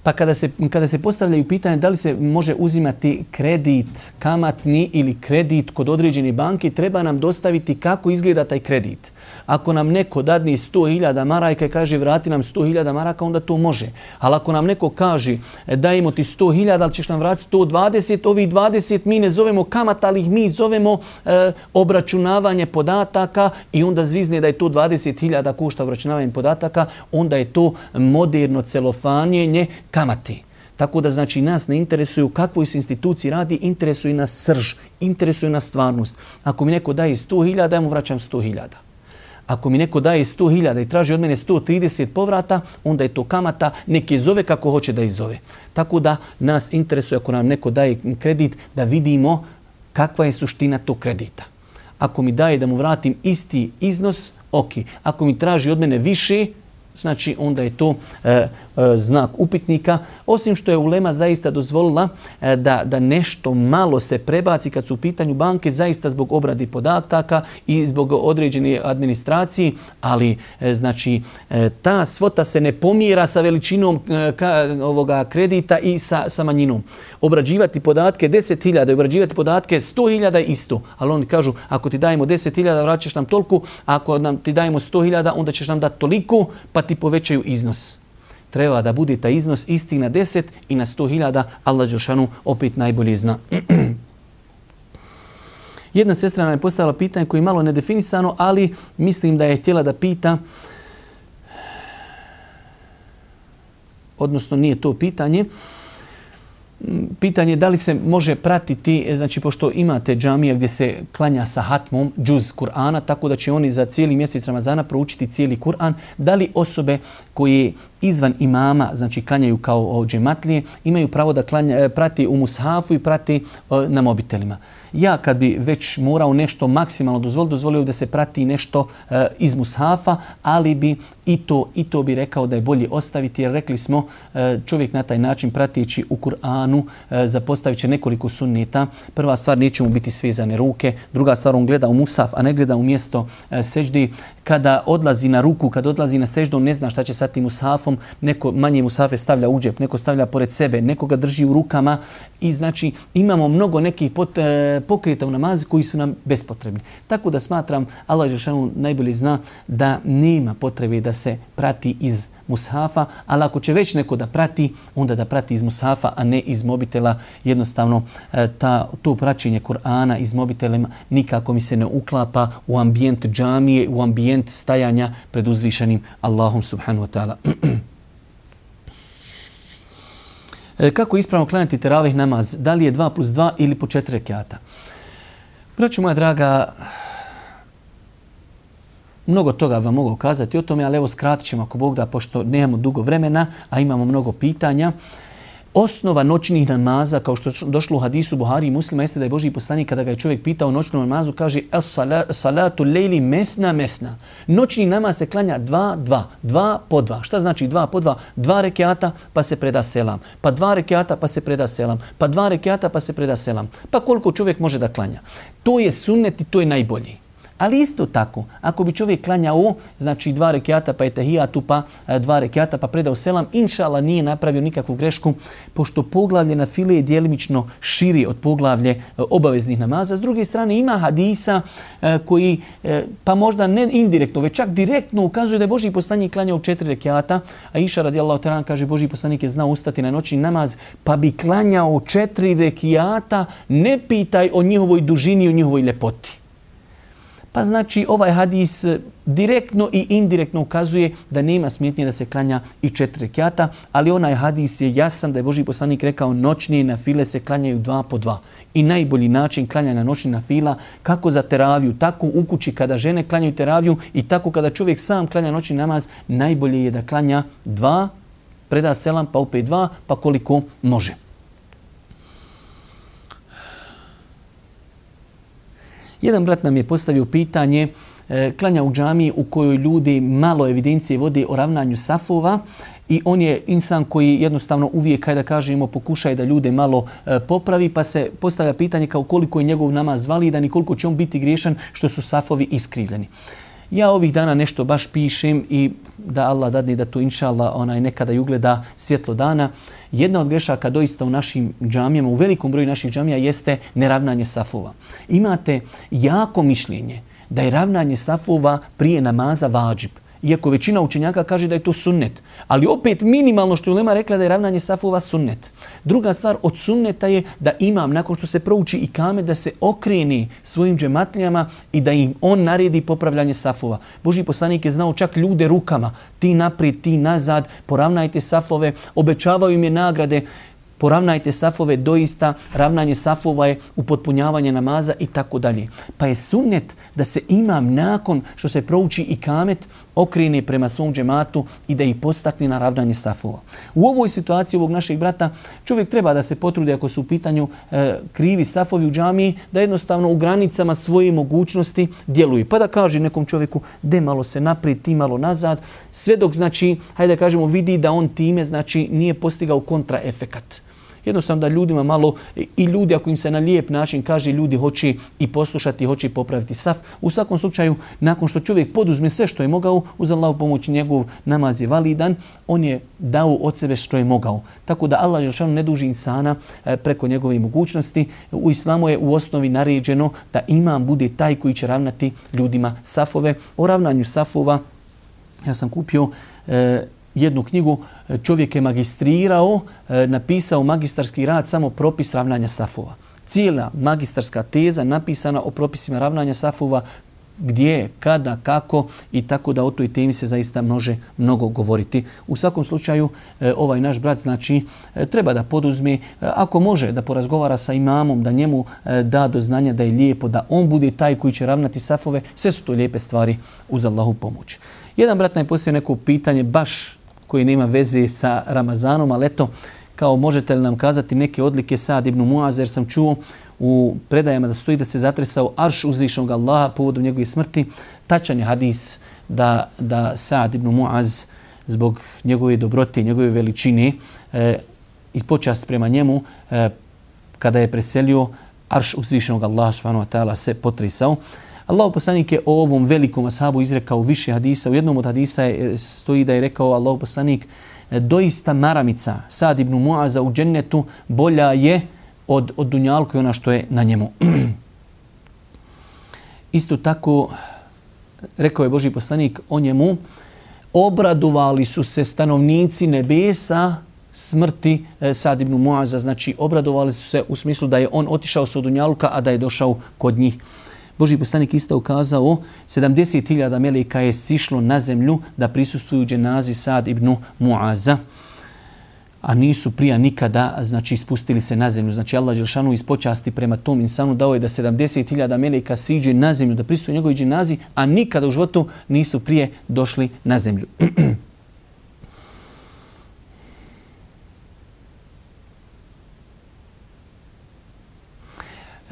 Pa kada se, kada se postavljaju pitanje da li se može uzimati kredit kamatni ili kredit kod određene banke, treba nam dostaviti kako izgleda taj kredit. Ako nam neko dadni 100.000 maraka i kaže vrati nam 100.000 maraka, onda to može. Ali ako nam neko kaže e, dajemo ti 100.000, ali ćeš nam vratiti 120, ovi 20 mi ne zovemo kamata, ali ih mi zovemo e, obračunavanje podataka i onda zvizne da je to 20.000 košta obračunavanje podataka, onda je to moderno celofanjenje kamati. Tako da znači nas ne interesuju kakvoj se instituciji radi, interesuje nas srž, interesuje nas stvarnost. Ako mi neko daje 100.000, ja mu vraćam 100.000. Ako mi neko daje 100.000 i traži od mene 130 povrata, onda je to kamata, neki zove kako hoće da izove. Tako da nas interesuje ako nam neko daje kredit da vidimo kakva je suština tog kredita. Ako mi daje da mu vratim isti iznos, ok. Ako mi traži od mene više, znači onda je to e, e, znak upitnika. Osim što je ulema zaista dozvolila e, da, da nešto malo se prebaci kad su u pitanju banke, zaista zbog obradi podataka i zbog određene administracije, ali e, znači e, ta svota se ne pomjera sa veličinom e, ka, ovoga kredita i sa, sa manjinom. Obrađivati podatke 10.000 i obrađivati podatke 100.000 isto. Ali oni kažu, ako ti dajemo 10.000, vraćaš nam toliko, ako nam ti dajemo 100.000, onda ćeš nam dati toliko, pa ti povećaju iznos. Treba da bude ta iznos isti na 10 i na 100.000, Allah Đelšanu opet najbolje zna. Jedna sestra nam je postavila pitanje koje je malo nedefinisano, ali mislim da je htjela da pita, odnosno nije to pitanje, pitanje da li se može pratiti, e, znači pošto imate džamije gdje se klanja sa hatmom, džuz Kur'ana, tako da će oni za cijeli mjesec Ramazana proučiti cijeli Kur'an, da li osobe koje izvan imama, znači klanjaju kao džematlije, imaju pravo da klanja, e, prati u mushafu i prati e, na mobitelima. Ja kad bi već morao nešto maksimalno dozvoliti, dozvolio da se prati nešto e, iz mushafa, ali bi i to, i to bi rekao da je bolje ostaviti, jer rekli smo čovjek na taj način pratići u Kur'anu, zapostavit će nekoliko sunneta. Prva stvar, neće mu biti svezane ruke. Druga stvar, on gleda u mushaf, a ne gleda u mjesto seždi. Kada odlazi na ruku, kada odlazi na seždu, ne zna šta će sa tim mushafom. Neko manje musafe stavlja u džep, neko stavlja pored sebe, neko ga drži u rukama. I znači, imamo mnogo nekih pot, e, pokreta u namazi koji su nam bespotrebni. Tako da smatram, Allah Žešanu najbolje zna da nema potrebe da se prati iz mushafa, ali ako će već neko da prati, onda da prati iz mushafa, a ne iz mobitela. Jednostavno, e, ta, to praćenje Kur'ana iz mobitelema nikako mi se ne uklapa u ambijent džamije, u ambijent stajanja pred uzvišenim Allahom subhanu wa ta'ala. E, kako ispravno klanjati teravih namaz? Da li je 2 plus 2 ili po 4 rekiata? Braću moja draga, mnogo toga vam mogu kazati o tome, ali evo skratit ćemo ako Bog da, pošto nemamo dugo vremena, a imamo mnogo pitanja. Osnova noćnih namaza, kao što je došlo u hadisu Buhari i muslima, jeste da je Boži poslanik kada ga je čovjek pitao o noćnom namazu, kaže salatu lejli methna methna. Noćni namaz se klanja dva, dva, dva po dva. Šta znači dva po dva? Dva rekiata pa se preda selam. Pa dva rekiata pa se preda selam. Pa dva rekiata pa se preda selam. Pa koliko čovjek može da klanja? To je sunnet i to je najbolji. Ali isto tako, ako bi čovjek klanjao, znači dva rekiata pa je tahijatu pa e, dva rekiata pa predao selam, inšala nije napravio nikakvu grešku, pošto poglavlje na file je dijelimično širi od poglavlje e, obaveznih namaza. S druge strane ima hadisa e, koji pa možda ne indirektno, već čak direktno ukazuje da je Boži poslanik klanjao četiri rekiata, a Iša radijallahu ta'ala kaže Boži poslanik je znao ustati na noćni namaz, pa bi klanjao četiri rekiata, ne pitaj o njihovoj dužini i o njihovoj lepoti. Pa znači ovaj hadis direktno i indirektno ukazuje da nema smjetnje da se klanja i četiri rekiata, ali onaj hadis je jasan da je Boži poslanik rekao noćni na file se klanjaju dva po dva. I najbolji način klanjanja noćni na fila kako za teraviju, tako u kući kada žene klanjaju teraviju i tako kada čovjek sam klanja noćni namaz, najbolje je da klanja dva, preda selam pa opet dva, pa koliko može. Jedan brat nam je postavio pitanje e, klanja u džamiji u kojoj ljudi malo evidencije vode o ravnanju safova i on je insan koji jednostavno uvijek, kada kažemo, pokušaje da ljude malo e, popravi, pa se postavlja pitanje kao koliko je njegov namaz validan i koliko će on biti griješan što su safovi iskrivljeni. Ja ovih dana nešto baš pišem i da Allah dadne da to inša Allah onaj, nekada i ugleda svjetlo dana. Jedna od grešaka doista u našim džamijama, u velikom broju naših džamija jeste neravnanje safova. Imate jako mišljenje da je ravnanje safova prije namaza vađib iako većina učenjaka kaže da je to sunnet. Ali opet minimalno što je Ulema rekla da je ravnanje safova sunnet. Druga stvar od sunneta je da imam, nakon što se prouči i kame, da se okreni svojim džematlijama i da im on naredi popravljanje safova. Boži poslanik je znao čak ljude rukama, ti naprijed, ti nazad, poravnajte safove, obećavaju im je nagrade poravnajte safove, doista ravnanje safova je upotpunjavanje namaza i tako dalje. Pa je sunnet da se imam nakon što se prouči i kamet okrene prema svom džematu i da ih postakne na ravnanje safova. U ovoj situaciji ovog našeg brata čovjek treba da se potrudi ako su u pitanju e, krivi safovi u džamiji, da jednostavno u granicama svoje mogućnosti djeluje. Pa da kaže nekom čovjeku, de malo se naprijed, ti malo nazad, sve dok znači, hajde da kažemo, vidi da on time znači nije postigao kontraefekat jednostavno da ljudima malo i ljudi ako im se na lijep način kaže ljudi hoće i poslušati, hoće popraviti saf. U svakom slučaju, nakon što čovjek poduzme sve što je mogao, uz Allahu pomoć njegov namaz je validan, on je dao od sebe što je mogao. Tako da Allah Žešanu ne duži insana e, preko njegove mogućnosti. U islamu je u osnovi naređeno da imam bude taj koji će ravnati ljudima safove. O ravnanju safova ja sam kupio e, jednu knjigu, e, čovjek je magistrirao, e, napisao magistarski rad samo propis ravnanja safova. Cijela magistarska teza napisana o propisima ravnanja safova, gdje, kada, kako i tako da o toj temi se zaista može mnogo govoriti. U svakom slučaju e, ovaj naš brat znači treba da poduzme, ako može da porazgovara sa imamom, da njemu da do znanja da je lijepo, da on bude taj koji će ravnati safove, sve su to lijepe stvari uz Allahu pomoć. Jedan brat nam je postavio neko pitanje baš koji nema veze sa Ramazanom, ali eto, kao možete li nam kazati neke odlike Sad ibn Muaz, jer sam čuo u predajama da stoji da se zatresao arš uzvišnog Allaha povodom njegove smrti. Tačan je hadis da, da Sad ibn Muaz zbog njegove dobrote, njegove veličine e, i počast prema njemu, e, kada je preselio, arš uzvišnog Allaha subhanahu wa ta'ala se potresao. Allah poslanik je o ovom velikom ashabu izrekao više hadisa. U jednom od hadisa je, e, stoji da je rekao Allah poslanik e, doista maramica Sad ibn Muaza u džennetu bolja je od, od dunjalku i ona što je na njemu. Isto tako rekao je Boži poslanik o njemu obradovali su se stanovnici nebesa smrti e, Sad ibn Muaza. Znači obradovali su se u smislu da je on otišao sa dunjalka, a da je došao kod njih. Boži poslanik isto ukazao 70.000 meleka je sišlo na zemlju da prisustuju dženazi Sad ibn Muaza a nisu prija nikada znači ispustili se na zemlju. Znači Allah Đelšanu iz počasti prema tom insanu dao je da 70.000 meleka siđe na zemlju da prisuju njegovi dženazi, a nikada u životu nisu prije došli na zemlju.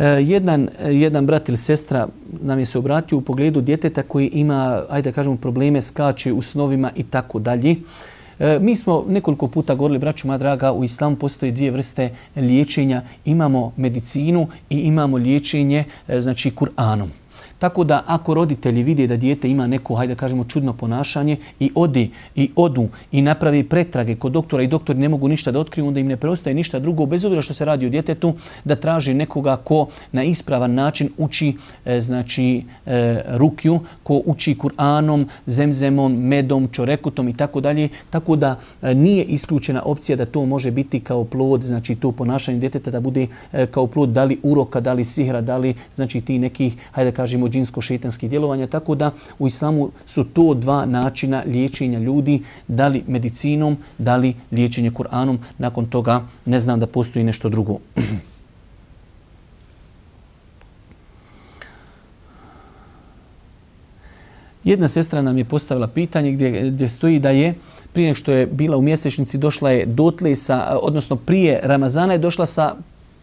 E, jedan, jedan brat ili sestra nam je se obratio u pogledu djeteta koji ima, ajde da kažemo, probleme, skače u snovima i tako dalje. E, mi smo nekoliko puta govorili, braću moja draga, u islamu postoje dvije vrste liječenja. Imamo medicinu i imamo liječenje, e, znači, Kur'anom. Tako da ako roditelji vide da dijete ima neko, hajde kažemo, čudno ponašanje i odi i odu i napravi pretrage kod doktora i doktori ne mogu ništa da otkriju, onda im ne preostaje ništa drugo, bez obzira što se radi o djetetu, da traži nekoga ko na ispravan način uči e, znači e, rukju, ko uči Kur'anom, zemzemom, medom, čorekutom i tako dalje. Tako da e, nije isključena opcija da to može biti kao plod, znači to ponašanje djeteta da bude e, kao plod da li uroka, da li sihra, da li znači ti nekih, hajde kažemo, džinsko-šetanskih djelovanja, tako da u islamu su to dva načina liječenja ljudi, da li medicinom, da li liječenje Kur'anom. Nakon toga ne znam da postoji nešto drugo. Jedna sestra nam je postavila pitanje gdje, gdje stoji da je prije što je bila u mjesečnici došla je dotle sa, odnosno prije Ramazana je došla sa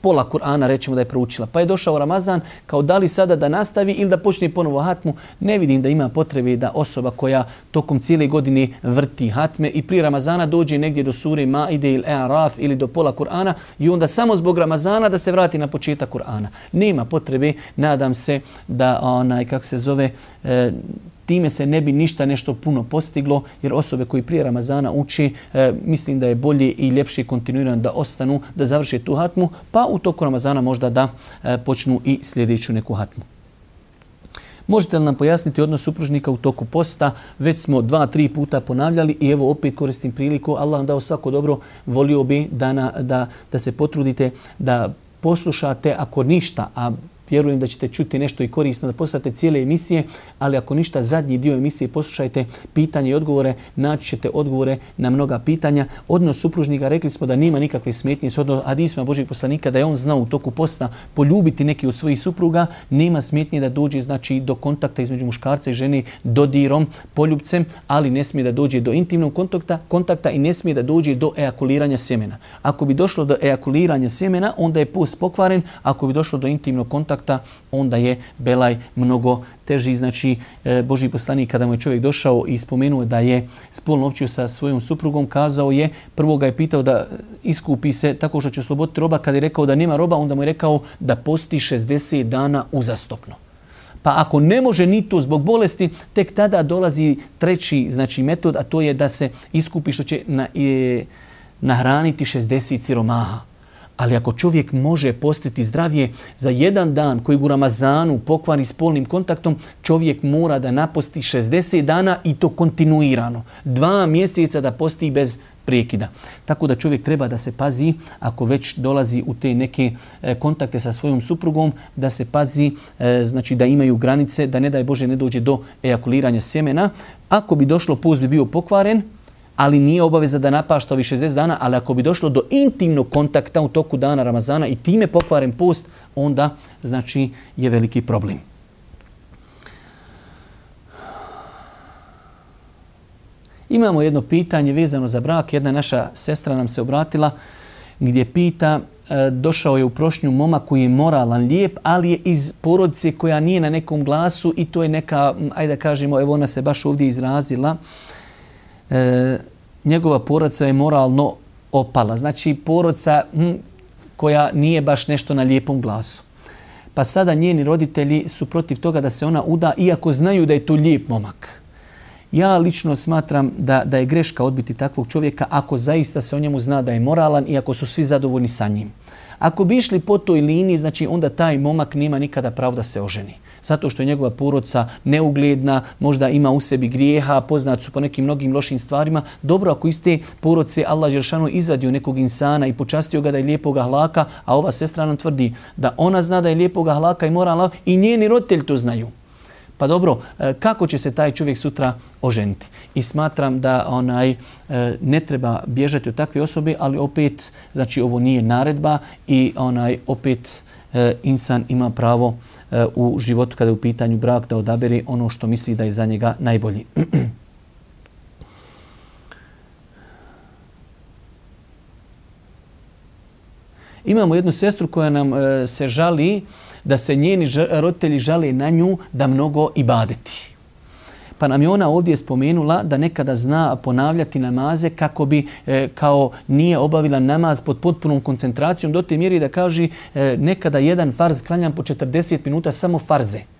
pola Kur'ana rećemo da je proučila. Pa je došao Ramazan kao da li sada da nastavi ili da počne ponovo hatmu. Ne vidim da ima potrebe da osoba koja tokom cijele godine vrti hatme i pri Ramazana dođe negdje do sure Maide ili Araf ili do pola Kur'ana i onda samo zbog Ramazana da se vrati na početak Kur'ana. Nema potrebe, nadam se da onaj, kako se zove, e, time se ne bi ništa nešto puno postiglo, jer osobe koji prije Ramazana uči, e, mislim da je bolje i ljepše kontinuirano da ostanu, da završe tu hatmu, pa u toku Ramazana možda da e, počnu i sljedeću neku hatmu. Možete li nam pojasniti odnos supružnika u toku posta? Već smo dva, tri puta ponavljali i evo opet koristim priliku. Allah vam dao svako dobro. Volio bi da, na, da, da se potrudite da poslušate ako ništa, a vjerujem da ćete čuti nešto i korisno da poslušate cijele emisije, ali ako ništa zadnji dio emisije poslušajte pitanje i odgovore, naći ćete odgovore na mnoga pitanja. Odnos supružnika rekli smo da nema nikakve smetnje s odnos Adisma Božih poslanika da je on znao u toku posta poljubiti neki od svojih supruga, nema smetnje da dođe znači do kontakta između muškarca i žene dodirom, poljubcem, ali ne smije da dođe do intimnog kontakta, kontakta i ne smije da dođe do ejakuliranja sjemena. Ako bi došlo do ejakuliranja sjemena, onda je post pokvaren, ako bi došlo do intimnog kontakta, onda je belaj mnogo teži. Znači, e, Boži poslanik kada mu je čovjek došao i spomenuo da je spolno općio sa svojom suprugom, kazao je, prvo ga je pitao da iskupi se tako što će osloboditi roba. Kada je rekao da nema roba, onda mu je rekao da posti 60 dana uzastopno. Pa ako ne može ni to zbog bolesti, tek tada dolazi treći znači metod, a to je da se iskupi što će na, e, nahraniti 60 siromaha. Ali ako čovjek može postiti zdravije za jedan dan koji u Ramazanu pokvari spolnim kontaktom, čovjek mora da naposti 60 dana i to kontinuirano. Dva mjeseca da posti bez prekida. Tako da čovjek treba da se pazi ako već dolazi u te neke e, kontakte sa svojom suprugom, da se pazi e, znači da imaju granice, da ne daj Bože ne dođe do ejakuliranja sjemena. Ako bi došlo post bi bio pokvaren, ali nije obaveza da napašta ovih 60 dana, ali ako bi došlo do intimnog kontakta u toku dana Ramazana i time pokvaren post, onda znači je veliki problem. Imamo jedno pitanje vezano za brak. Jedna naša sestra nam se obratila gdje pita e, došao je u prošnju moma koji je moralan, lijep, ali je iz porodice koja nije na nekom glasu i to je neka, ajde da kažemo, evo ona se baš ovdje izrazila, e, njegova porodica je moralno opala. Znači porodica hm, koja nije baš nešto na lijepom glasu. Pa sada njeni roditelji su protiv toga da se ona uda, iako znaju da je to lijep momak. Ja lično smatram da, da je greška odbiti takvog čovjeka ako zaista se o njemu zna da je moralan i ako su svi zadovoljni sa njim. Ako bi išli po toj liniji, znači onda taj momak nema nikada pravo da se oženi zato što je njegova porodca neugledna, možda ima u sebi grijeha, poznat su po nekim mnogim lošim stvarima. Dobro, ako iz te porodce Allah Žeršanu izadio nekog insana i počastio ga da je lijepog ahlaka, a ova sestra nam tvrdi da ona zna da je lijepog ahlaka i morala i njeni roditelj to znaju. Pa dobro, e, kako će se taj čovjek sutra oženiti? I smatram da onaj e, ne treba bježati od takve osobe, ali opet, znači ovo nije naredba i onaj opet e, insan ima pravo u životu kada je u pitanju brak da odabere ono što misli da je za njega najbolji. Imamo jednu sestru koja nam e, se žali da se njeni roditelji žale na nju da mnogo ibadeti. Pa nam je ona ovdje spomenula da nekada zna ponavljati namaze kako bi e, kao nije obavila namaz pod potpunom koncentracijom do te mjeri da kaže e, nekada jedan farz klanjam po 40 minuta samo farze.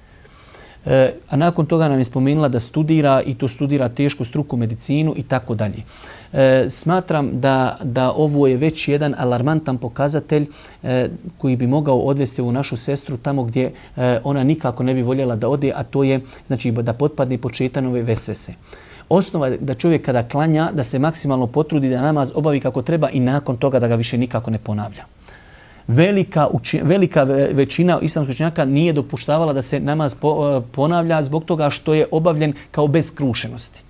E, a nakon toga nam je spomenula da studira i to studira tešku struku medicinu i tako dalje. E, smatram da, da ovo je već jedan alarmantan pokazatelj e, koji bi mogao odvesti u našu sestru tamo gdje e, ona nikako ne bi voljela da ode, a to je znači, da potpadne početanove vesese. Osnova je da čovjek kada klanja, da se maksimalno potrudi da namaz obavi kako treba i nakon toga da ga više nikako ne ponavlja velika, velika većina islamskih učenjaka nije dopuštavala da se namaz po, e, ponavlja zbog toga što je obavljen kao bez skrušenosti.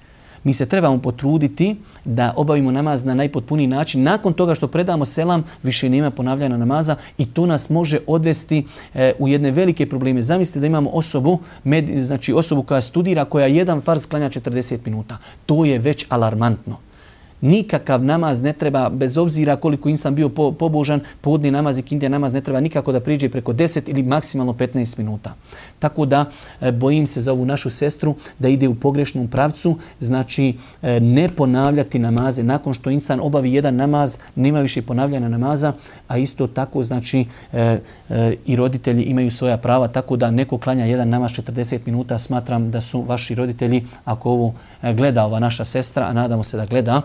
Mi se trebamo potruditi da obavimo namaz na najpotpuniji način. Nakon toga što predamo selam, više nema ponavljanja namaza i to nas može odvesti e, u jedne velike probleme. Zamislite da imamo osobu, med, znači osobu koja studira, koja jedan farz klanja 40 minuta. To je već alarmantno. Nikakav namaz ne treba, bez obzira koliko insan bio po, pobožan, podni namaz i kindija namaz ne treba nikako da priđe preko 10 ili maksimalno 15 minuta. Tako da e, bojim se za ovu našu sestru da ide u pogrešnom pravcu, znači e, ne ponavljati namaze. Nakon što insan obavi jedan namaz, nema više ponavljanja namaza, a isto tako znači e, i roditelji imaju svoja prava, tako da neko klanja jedan namaz 40 minuta, smatram da su vaši roditelji, ako ovo gleda ova naša sestra, a nadamo se da gleda,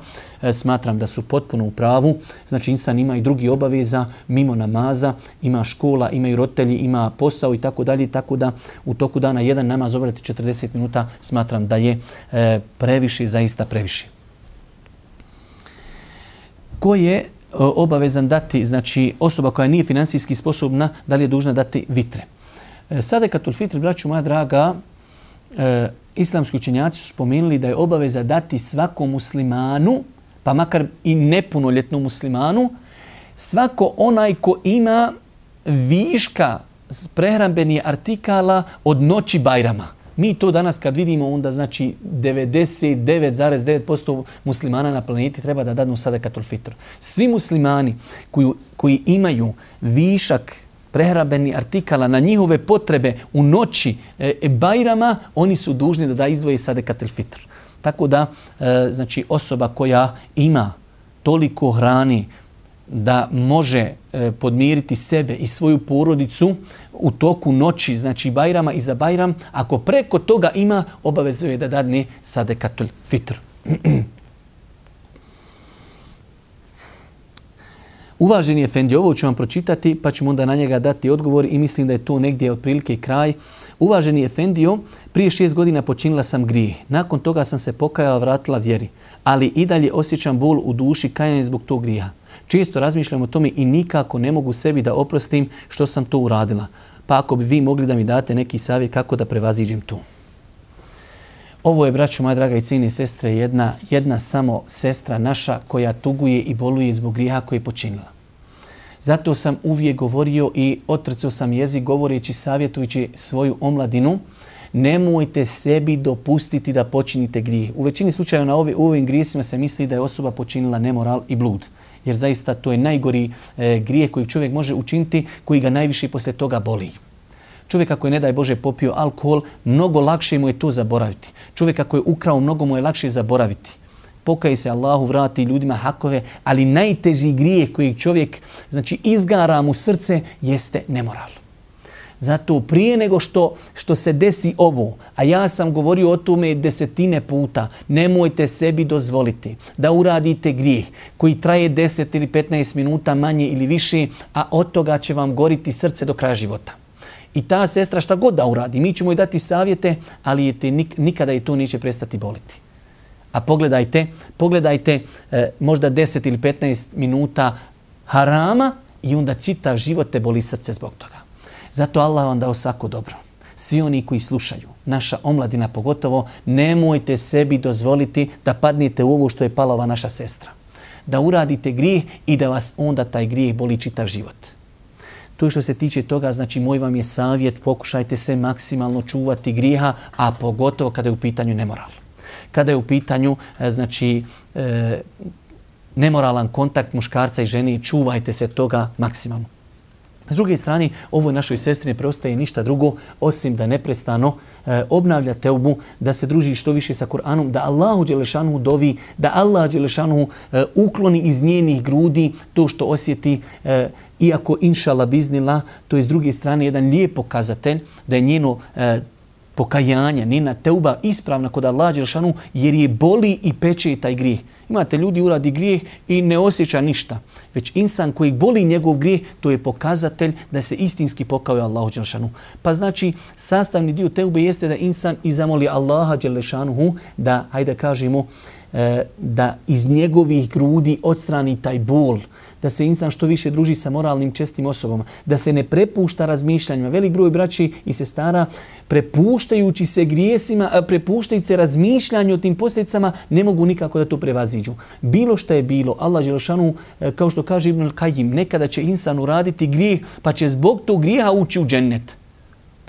smatram da su potpuno u pravu. Znači insan ima i drugi obaveza mimo namaza, ima škola, imaju roditelji, ima posao i tako dalje. Tako da u toku dana jedan namaz obrati 40 minuta smatram da je e, previše, zaista previše. Ko je e, obavezan dati, znači osoba koja nije finansijski sposobna, da li je dužna dati vitre? E, Sadekatul fitr, braću moja draga, e, islamski učenjaci su spomenuli da je obaveza dati svakom muslimanu, pa makar i nepunoljetnom muslimanu, svako onaj ko ima viška prehrambeni artikala od noći Bajrama. Mi to danas kad vidimo, onda znači 99,9% muslimana na planeti treba da dadnu sada fitr. Svi muslimani koji, koji imaju višak prehrabeni artikala na njihove potrebe u noći e, e, Bajrama, oni su dužni da da izdvoje sadekatul fitr. Tako da, e, znači, osoba koja ima toliko hrani, da može e, podmiriti sebe i svoju porodicu u toku noći, znači Bajrama i za Bajram, ako preko toga ima, obavezu je da dadne sadekatul fitr. Uvaženi Efendi, ovo ću vam pročitati, pa ćemo onda na njega dati odgovor i mislim da je to negdje otprilike kraj. Uvaženi Efendio, prije šest godina počinila sam grije. Nakon toga sam se pokajala, vratila vjeri. Ali i dalje osjećam bol u duši kajanje zbog tog grija. Često razmišljam o tome i nikako ne mogu sebi da oprostim što sam to uradila. Pa ako bi vi mogli da mi date neki savjet kako da prevaziđem to. Ovo je, braćo moja draga i cijene sestre, jedna, jedna samo sestra naša koja tuguje i boluje zbog grijeha koje je počinila. Zato sam uvijek govorio i otrcao sam jezik govoreći, savjetujući svoju omladinu, nemojte sebi dopustiti da počinite grijeh. U većini slučajeva na ovi, u ovim grijesima se misli da je osoba počinila nemoral i blud. Jer zaista to je najgori e, grijeh koji čovjek može učiniti, koji ga najviše posle toga boli. Čovjek ako je, ne daj Bože, popio alkohol, mnogo lakše mu je to zaboraviti. Čovjek ako je ukrao, mnogo mu je lakše zaboraviti. Pokaj se Allahu, vrati ljudima hakove, ali najteži grijeh koji čovjek znači, izgara mu srce jeste nemoral. Zato prije nego što, što se desi ovo, a ja sam govorio o tome desetine puta, nemojte sebi dozvoliti da uradite grijeh koji traje 10 ili 15 minuta manje ili više, a od toga će vam goriti srce do kraja života. I ta sestra šta god da uradi, mi ćemo joj dati savjete, ali je te nikada i to neće prestati boliti. A pogledajte, pogledajte e, možda 10 ili 15 minuta harama i onda citav život te boli srce zbog toga. Zato Allah vam dao svako dobro. Svi oni koji slušaju, naša omladina pogotovo, nemojte sebi dozvoliti da padnete u ovo što je palova naša sestra. Da uradite grijeh i da vas onda taj grijeh boli čitav život. To što se tiče toga, znači moj vam je savjet, pokušajte se maksimalno čuvati grijeha, a pogotovo kada je u pitanju nemoral. Kada je u pitanju, e, znači, e, nemoralan kontakt muškarca i žene, čuvajte se toga maksimalno. S druge strane, ovoj našoj sestri ne preostaje ništa drugo osim da neprestano e, obnavlja teubu, da se druži što više sa Kur'anom, da Allahu Đelešanu dovi, da Allah Đelešanu e, ukloni iz njenih grudi to što osjeti, e, iako inšala biznila, to je s druge strane jedan lijep pokazatelj da je njeno e, pokajanje, njena teuba ispravna kod Allah Đelšanu jer je boli i peče taj grijeh. Imate ljudi uradi grijeh i ne osjeća ništa. Već insan koji boli njegov grijeh, to je pokazatelj da se istinski pokao Allahu Đelešanu. Pa znači, sastavni dio teube jeste da insan izamoli Allaha Đelešanu da, hajde kažemo, e, da iz njegovih grudi odstrani taj bol, da se insan što više druži sa moralnim čestim osobama, da se ne prepušta razmišljanjima. Velik broj braći i sestara prepuštajući se grijesima, prepuštajući se razmišljanju o tim posljedicama, ne mogu nikako da to prevaziđu. Bilo što je bilo, Allah Đelšanu, e, kao što kaže Ibn Al-Kajim, nekada će insan uraditi grijeh, pa će zbog tog grijeha ući u džennet.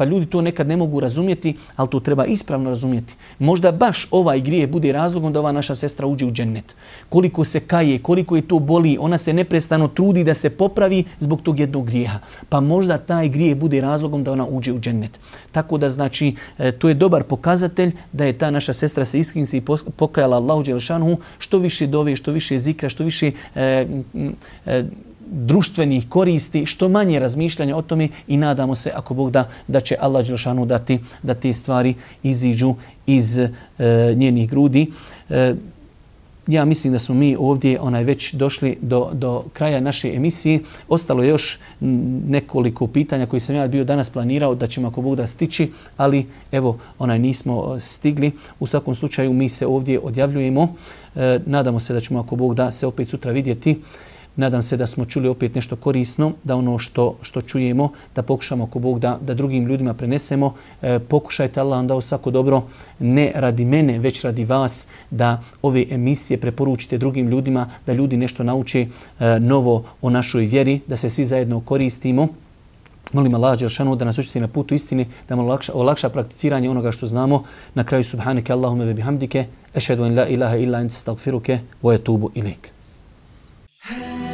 Pa ljudi to nekad ne mogu razumjeti, ali to treba ispravno razumjeti. Možda baš ovaj grije bude razlogom da ova naša sestra uđe u džennet. Koliko se kaje, koliko je to boli, ona se neprestano trudi da se popravi zbog tog jednog grijeha. Pa možda taj grije bude razlogom da ona uđe u džennet. Tako da znači, e, to je dobar pokazatelj da je ta naša sestra se iskinsi i pokajala Allahu Đelšanhu što više dove, što više zikra, što više e, e, društvenih koristi, što manje razmišljanja o tome i nadamo se, ako Bog da, da će Allah Đelšanu dati da te stvari iziđu iz e, njenih grudi. E, ja mislim da smo mi ovdje onaj već došli do, do kraja naše emisije. Ostalo je još nekoliko pitanja koji sam ja bio danas planirao da ćemo ako Bog da stići, ali evo onaj nismo e, stigli. U svakom slučaju mi se ovdje odjavljujemo. E, nadamo se da ćemo ako Bog da se opet sutra vidjeti. Nadam se da smo čuli opet nešto korisno, da ono što, što čujemo, da pokušamo ako Bog da, da drugim ljudima prenesemo. E, pokušajte Allah vam dao svako dobro, ne radi mene, već radi vas, da ove emisije preporučite drugim ljudima, da ljudi nešto nauče e, novo o našoj vjeri, da se svi zajedno koristimo. Molim Allah Đeršanu da nas učesti na putu istine, da nam olakša, olakša prakticiranje onoga što znamo. Na kraju subhanike Allahume ve bihamdike, ešhedu en la ilaha illa ente stagfiruke, wa etubu ilik. Hey.